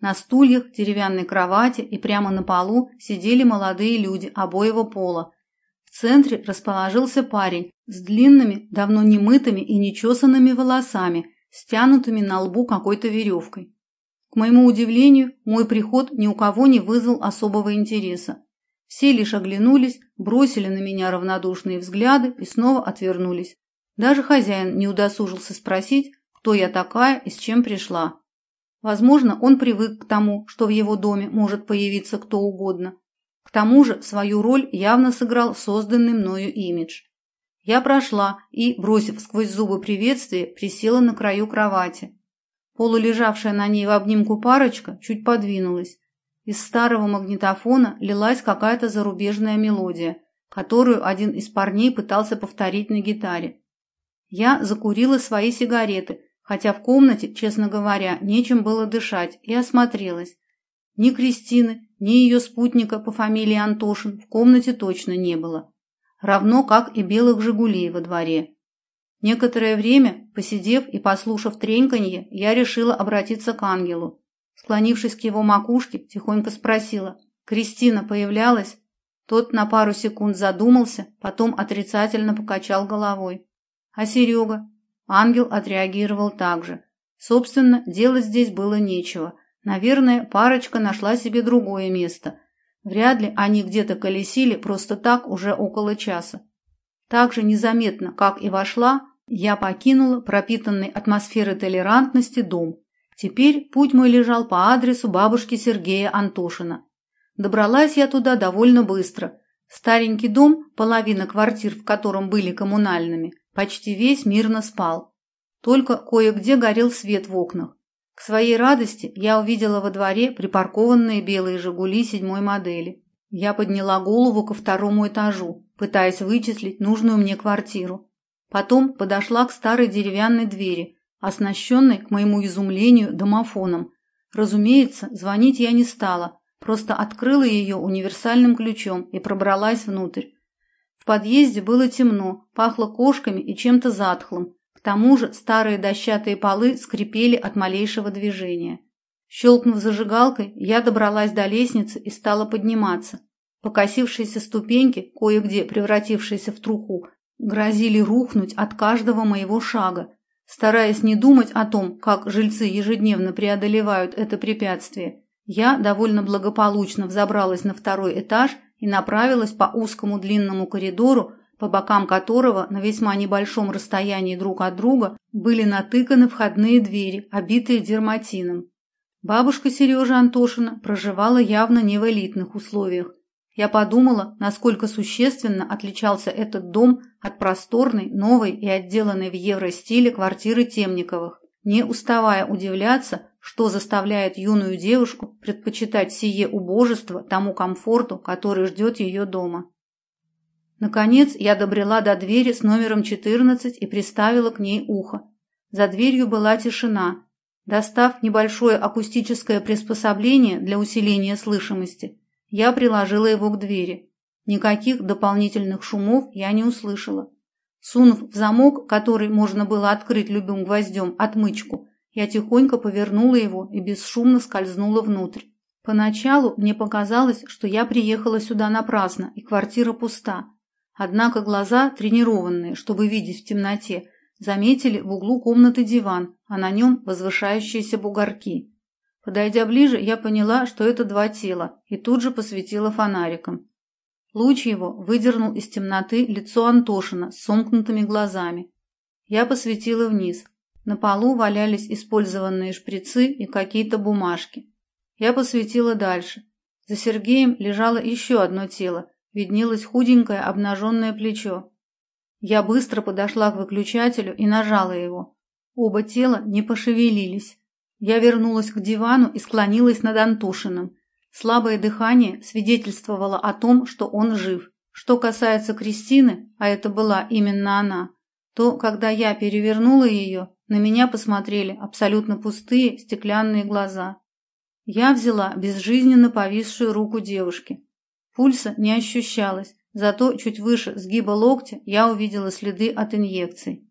На стульях, деревянной кровати и прямо на полу сидели молодые люди обоего пола. В центре расположился парень с длинными, давно не мытыми и нечесанными волосами, стянутыми на лбу какой-то веревкой. К моему удивлению, мой приход ни у кого не вызвал особого интереса. Все лишь оглянулись, бросили на меня равнодушные взгляды и снова отвернулись. Даже хозяин не удосужился спросить, кто я такая и с чем пришла. Возможно, он привык к тому, что в его доме может появиться кто угодно. К тому же свою роль явно сыграл созданный мною имидж. Я прошла и, бросив сквозь зубы приветствие, присела на краю кровати. Полулежавшая на ней в обнимку парочка чуть подвинулась, из старого магнитофона лилась какая-то зарубежная мелодия, которую один из парней пытался повторить на гитаре. Я закурила свои сигареты, хотя в комнате, честно говоря, нечем было дышать, и осмотрелась. Ни Кристины, ни ее спутника по фамилии Антошин в комнате точно не было. Равно как и белых «Жигулей» во дворе. Некоторое время, посидев и послушав треньканье, я решила обратиться к ангелу. Склонившись к его макушке, тихонько спросила. «Кристина появлялась?» Тот на пару секунд задумался, потом отрицательно покачал головой. «А Серега?» Ангел отреагировал так же. Собственно, делать здесь было нечего. Наверное, парочка нашла себе другое место. Вряд ли они где-то колесили просто так уже около часа. Так же незаметно, как и вошла, я покинула пропитанный атмосферой толерантности дом Теперь путь мой лежал по адресу бабушки Сергея Антошина. Добралась я туда довольно быстро. Старенький дом, половина квартир в котором были коммунальными, почти весь мирно спал. Только кое-где горел свет в окнах. К своей радости я увидела во дворе припаркованные белые «Жигули» седьмой модели. Я подняла голову ко второму этажу, пытаясь вычислить нужную мне квартиру. Потом подошла к старой деревянной двери, оснащенной, к моему изумлению, домофоном. Разумеется, звонить я не стала, просто открыла ее универсальным ключом и пробралась внутрь. В подъезде было темно, пахло кошками и чем-то затхлым. К тому же старые дощатые полы скрипели от малейшего движения. Щелкнув зажигалкой, я добралась до лестницы и стала подниматься. Покосившиеся ступеньки, кое-где превратившиеся в труху, грозили рухнуть от каждого моего шага, Стараясь не думать о том, как жильцы ежедневно преодолевают это препятствие, я довольно благополучно взобралась на второй этаж и направилась по узкому длинному коридору, по бокам которого на весьма небольшом расстоянии друг от друга были натыканы входные двери, обитые дерматином. Бабушка Сережа Антошина проживала явно не в элитных условиях. Я подумала, насколько существенно отличался этот дом от просторной, новой и отделанной в евростиле квартиры Темниковых, не уставая удивляться, что заставляет юную девушку предпочитать сие убожество тому комфорту, который ждет ее дома. Наконец я добрела до двери с номером 14 и приставила к ней ухо. За дверью была тишина. Достав небольшое акустическое приспособление для усиления слышимости, я приложила его к двери. Никаких дополнительных шумов я не услышала. Сунув в замок, который можно было открыть любым гвоздем, отмычку, я тихонько повернула его и бесшумно скользнула внутрь. Поначалу мне показалось, что я приехала сюда напрасно, и квартира пуста. Однако глаза, тренированные, чтобы видеть в темноте, заметили в углу комнаты диван, а на нем возвышающиеся бугорки. Подойдя ближе, я поняла, что это два тела, и тут же посветила фонариком. Луч его выдернул из темноты лицо Антошина с сомкнутыми глазами. Я посветила вниз. На полу валялись использованные шприцы и какие-то бумажки. Я посветила дальше. За Сергеем лежало еще одно тело, виднелось худенькое обнаженное плечо. Я быстро подошла к выключателю и нажала его. Оба тела не пошевелились. Я вернулась к дивану и склонилась над Антошиным. Слабое дыхание свидетельствовало о том, что он жив. Что касается Кристины, а это была именно она, то, когда я перевернула ее, на меня посмотрели абсолютно пустые стеклянные глаза. Я взяла безжизненно повисшую руку девушки. Пульса не ощущалось, зато чуть выше сгиба локтя я увидела следы от инъекций.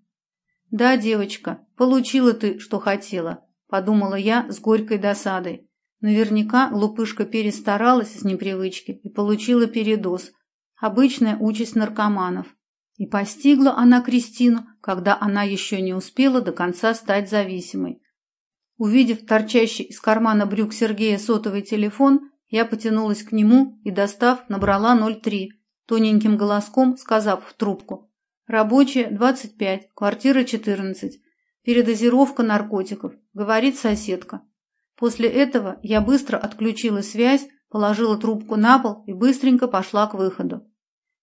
«Да, девочка, получила ты, что хотела», – подумала я с горькой досадой. Наверняка глупышка перестаралась с непривычки и получила передоз. Обычная участь наркоманов. И постигла она Кристину, когда она еще не успела до конца стать зависимой. Увидев торчащий из кармана брюк Сергея сотовый телефон, я потянулась к нему и, достав, набрала 03, тоненьким голоском сказав в трубку. «Рабочая, 25, квартира 14. Передозировка наркотиков», — говорит соседка. После этого я быстро отключила связь, положила трубку на пол и быстренько пошла к выходу.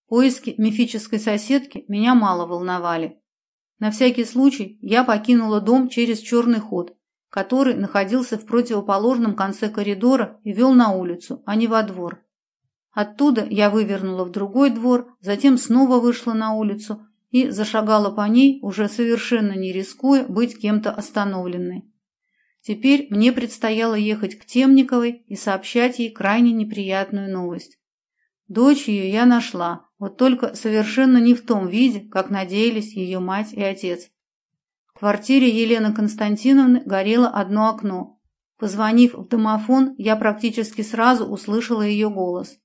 Поиски мифической соседки меня мало волновали. На всякий случай я покинула дом через черный ход, который находился в противоположном конце коридора и вел на улицу, а не во двор. Оттуда я вывернула в другой двор, затем снова вышла на улицу и зашагала по ней, уже совершенно не рискуя быть кем-то остановленной. Теперь мне предстояло ехать к Темниковой и сообщать ей крайне неприятную новость. Дочь ее я нашла, вот только совершенно не в том виде, как надеялись ее мать и отец. В квартире Елены Константиновны горело одно окно. Позвонив в домофон, я практически сразу услышала ее голос.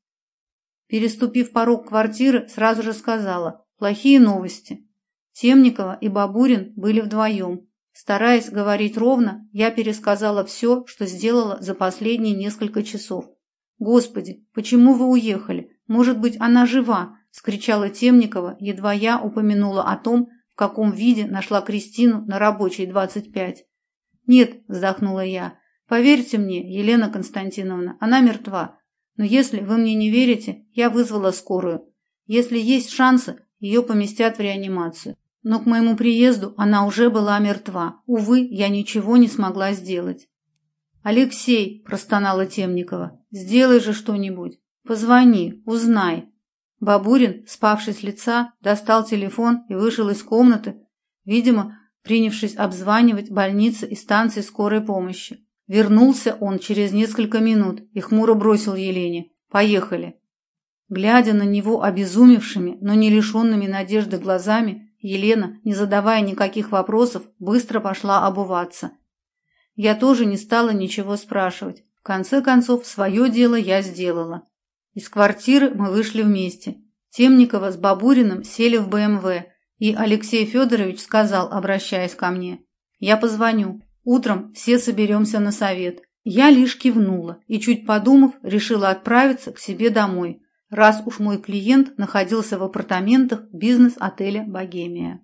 Переступив порог квартиры, сразу же сказала «Плохие новости». Темникова и Бабурин были вдвоем. Стараясь говорить ровно, я пересказала все, что сделала за последние несколько часов. «Господи, почему вы уехали? Может быть, она жива?» – скричала Темникова, едва я упомянула о том, в каком виде нашла Кристину на рабочей 25. «Нет», – вздохнула я, – «поверьте мне, Елена Константиновна, она мертва. Но если вы мне не верите, я вызвала скорую. Если есть шансы, ее поместят в реанимацию. Но к моему приезду она уже была мертва. Увы, я ничего не смогла сделать». «Алексей», – простонала Темникова, – «сделай же что-нибудь. Позвони, узнай, Бабурин, спавший с лица, достал телефон и вышел из комнаты, видимо, принявшись обзванивать больницы и станции скорой помощи. Вернулся он через несколько минут и хмуро бросил Елене «Поехали». Глядя на него обезумевшими, но не лишенными надежды глазами, Елена, не задавая никаких вопросов, быстро пошла обуваться. Я тоже не стала ничего спрашивать. В конце концов, свое дело я сделала. Из квартиры мы вышли вместе. Темникова с Бабуриным сели в БМВ, и Алексей Федорович сказал, обращаясь ко мне, «Я позвоню. Утром все соберемся на совет». Я лишь кивнула и, чуть подумав, решила отправиться к себе домой, раз уж мой клиент находился в апартаментах бизнес-отеля «Богемия».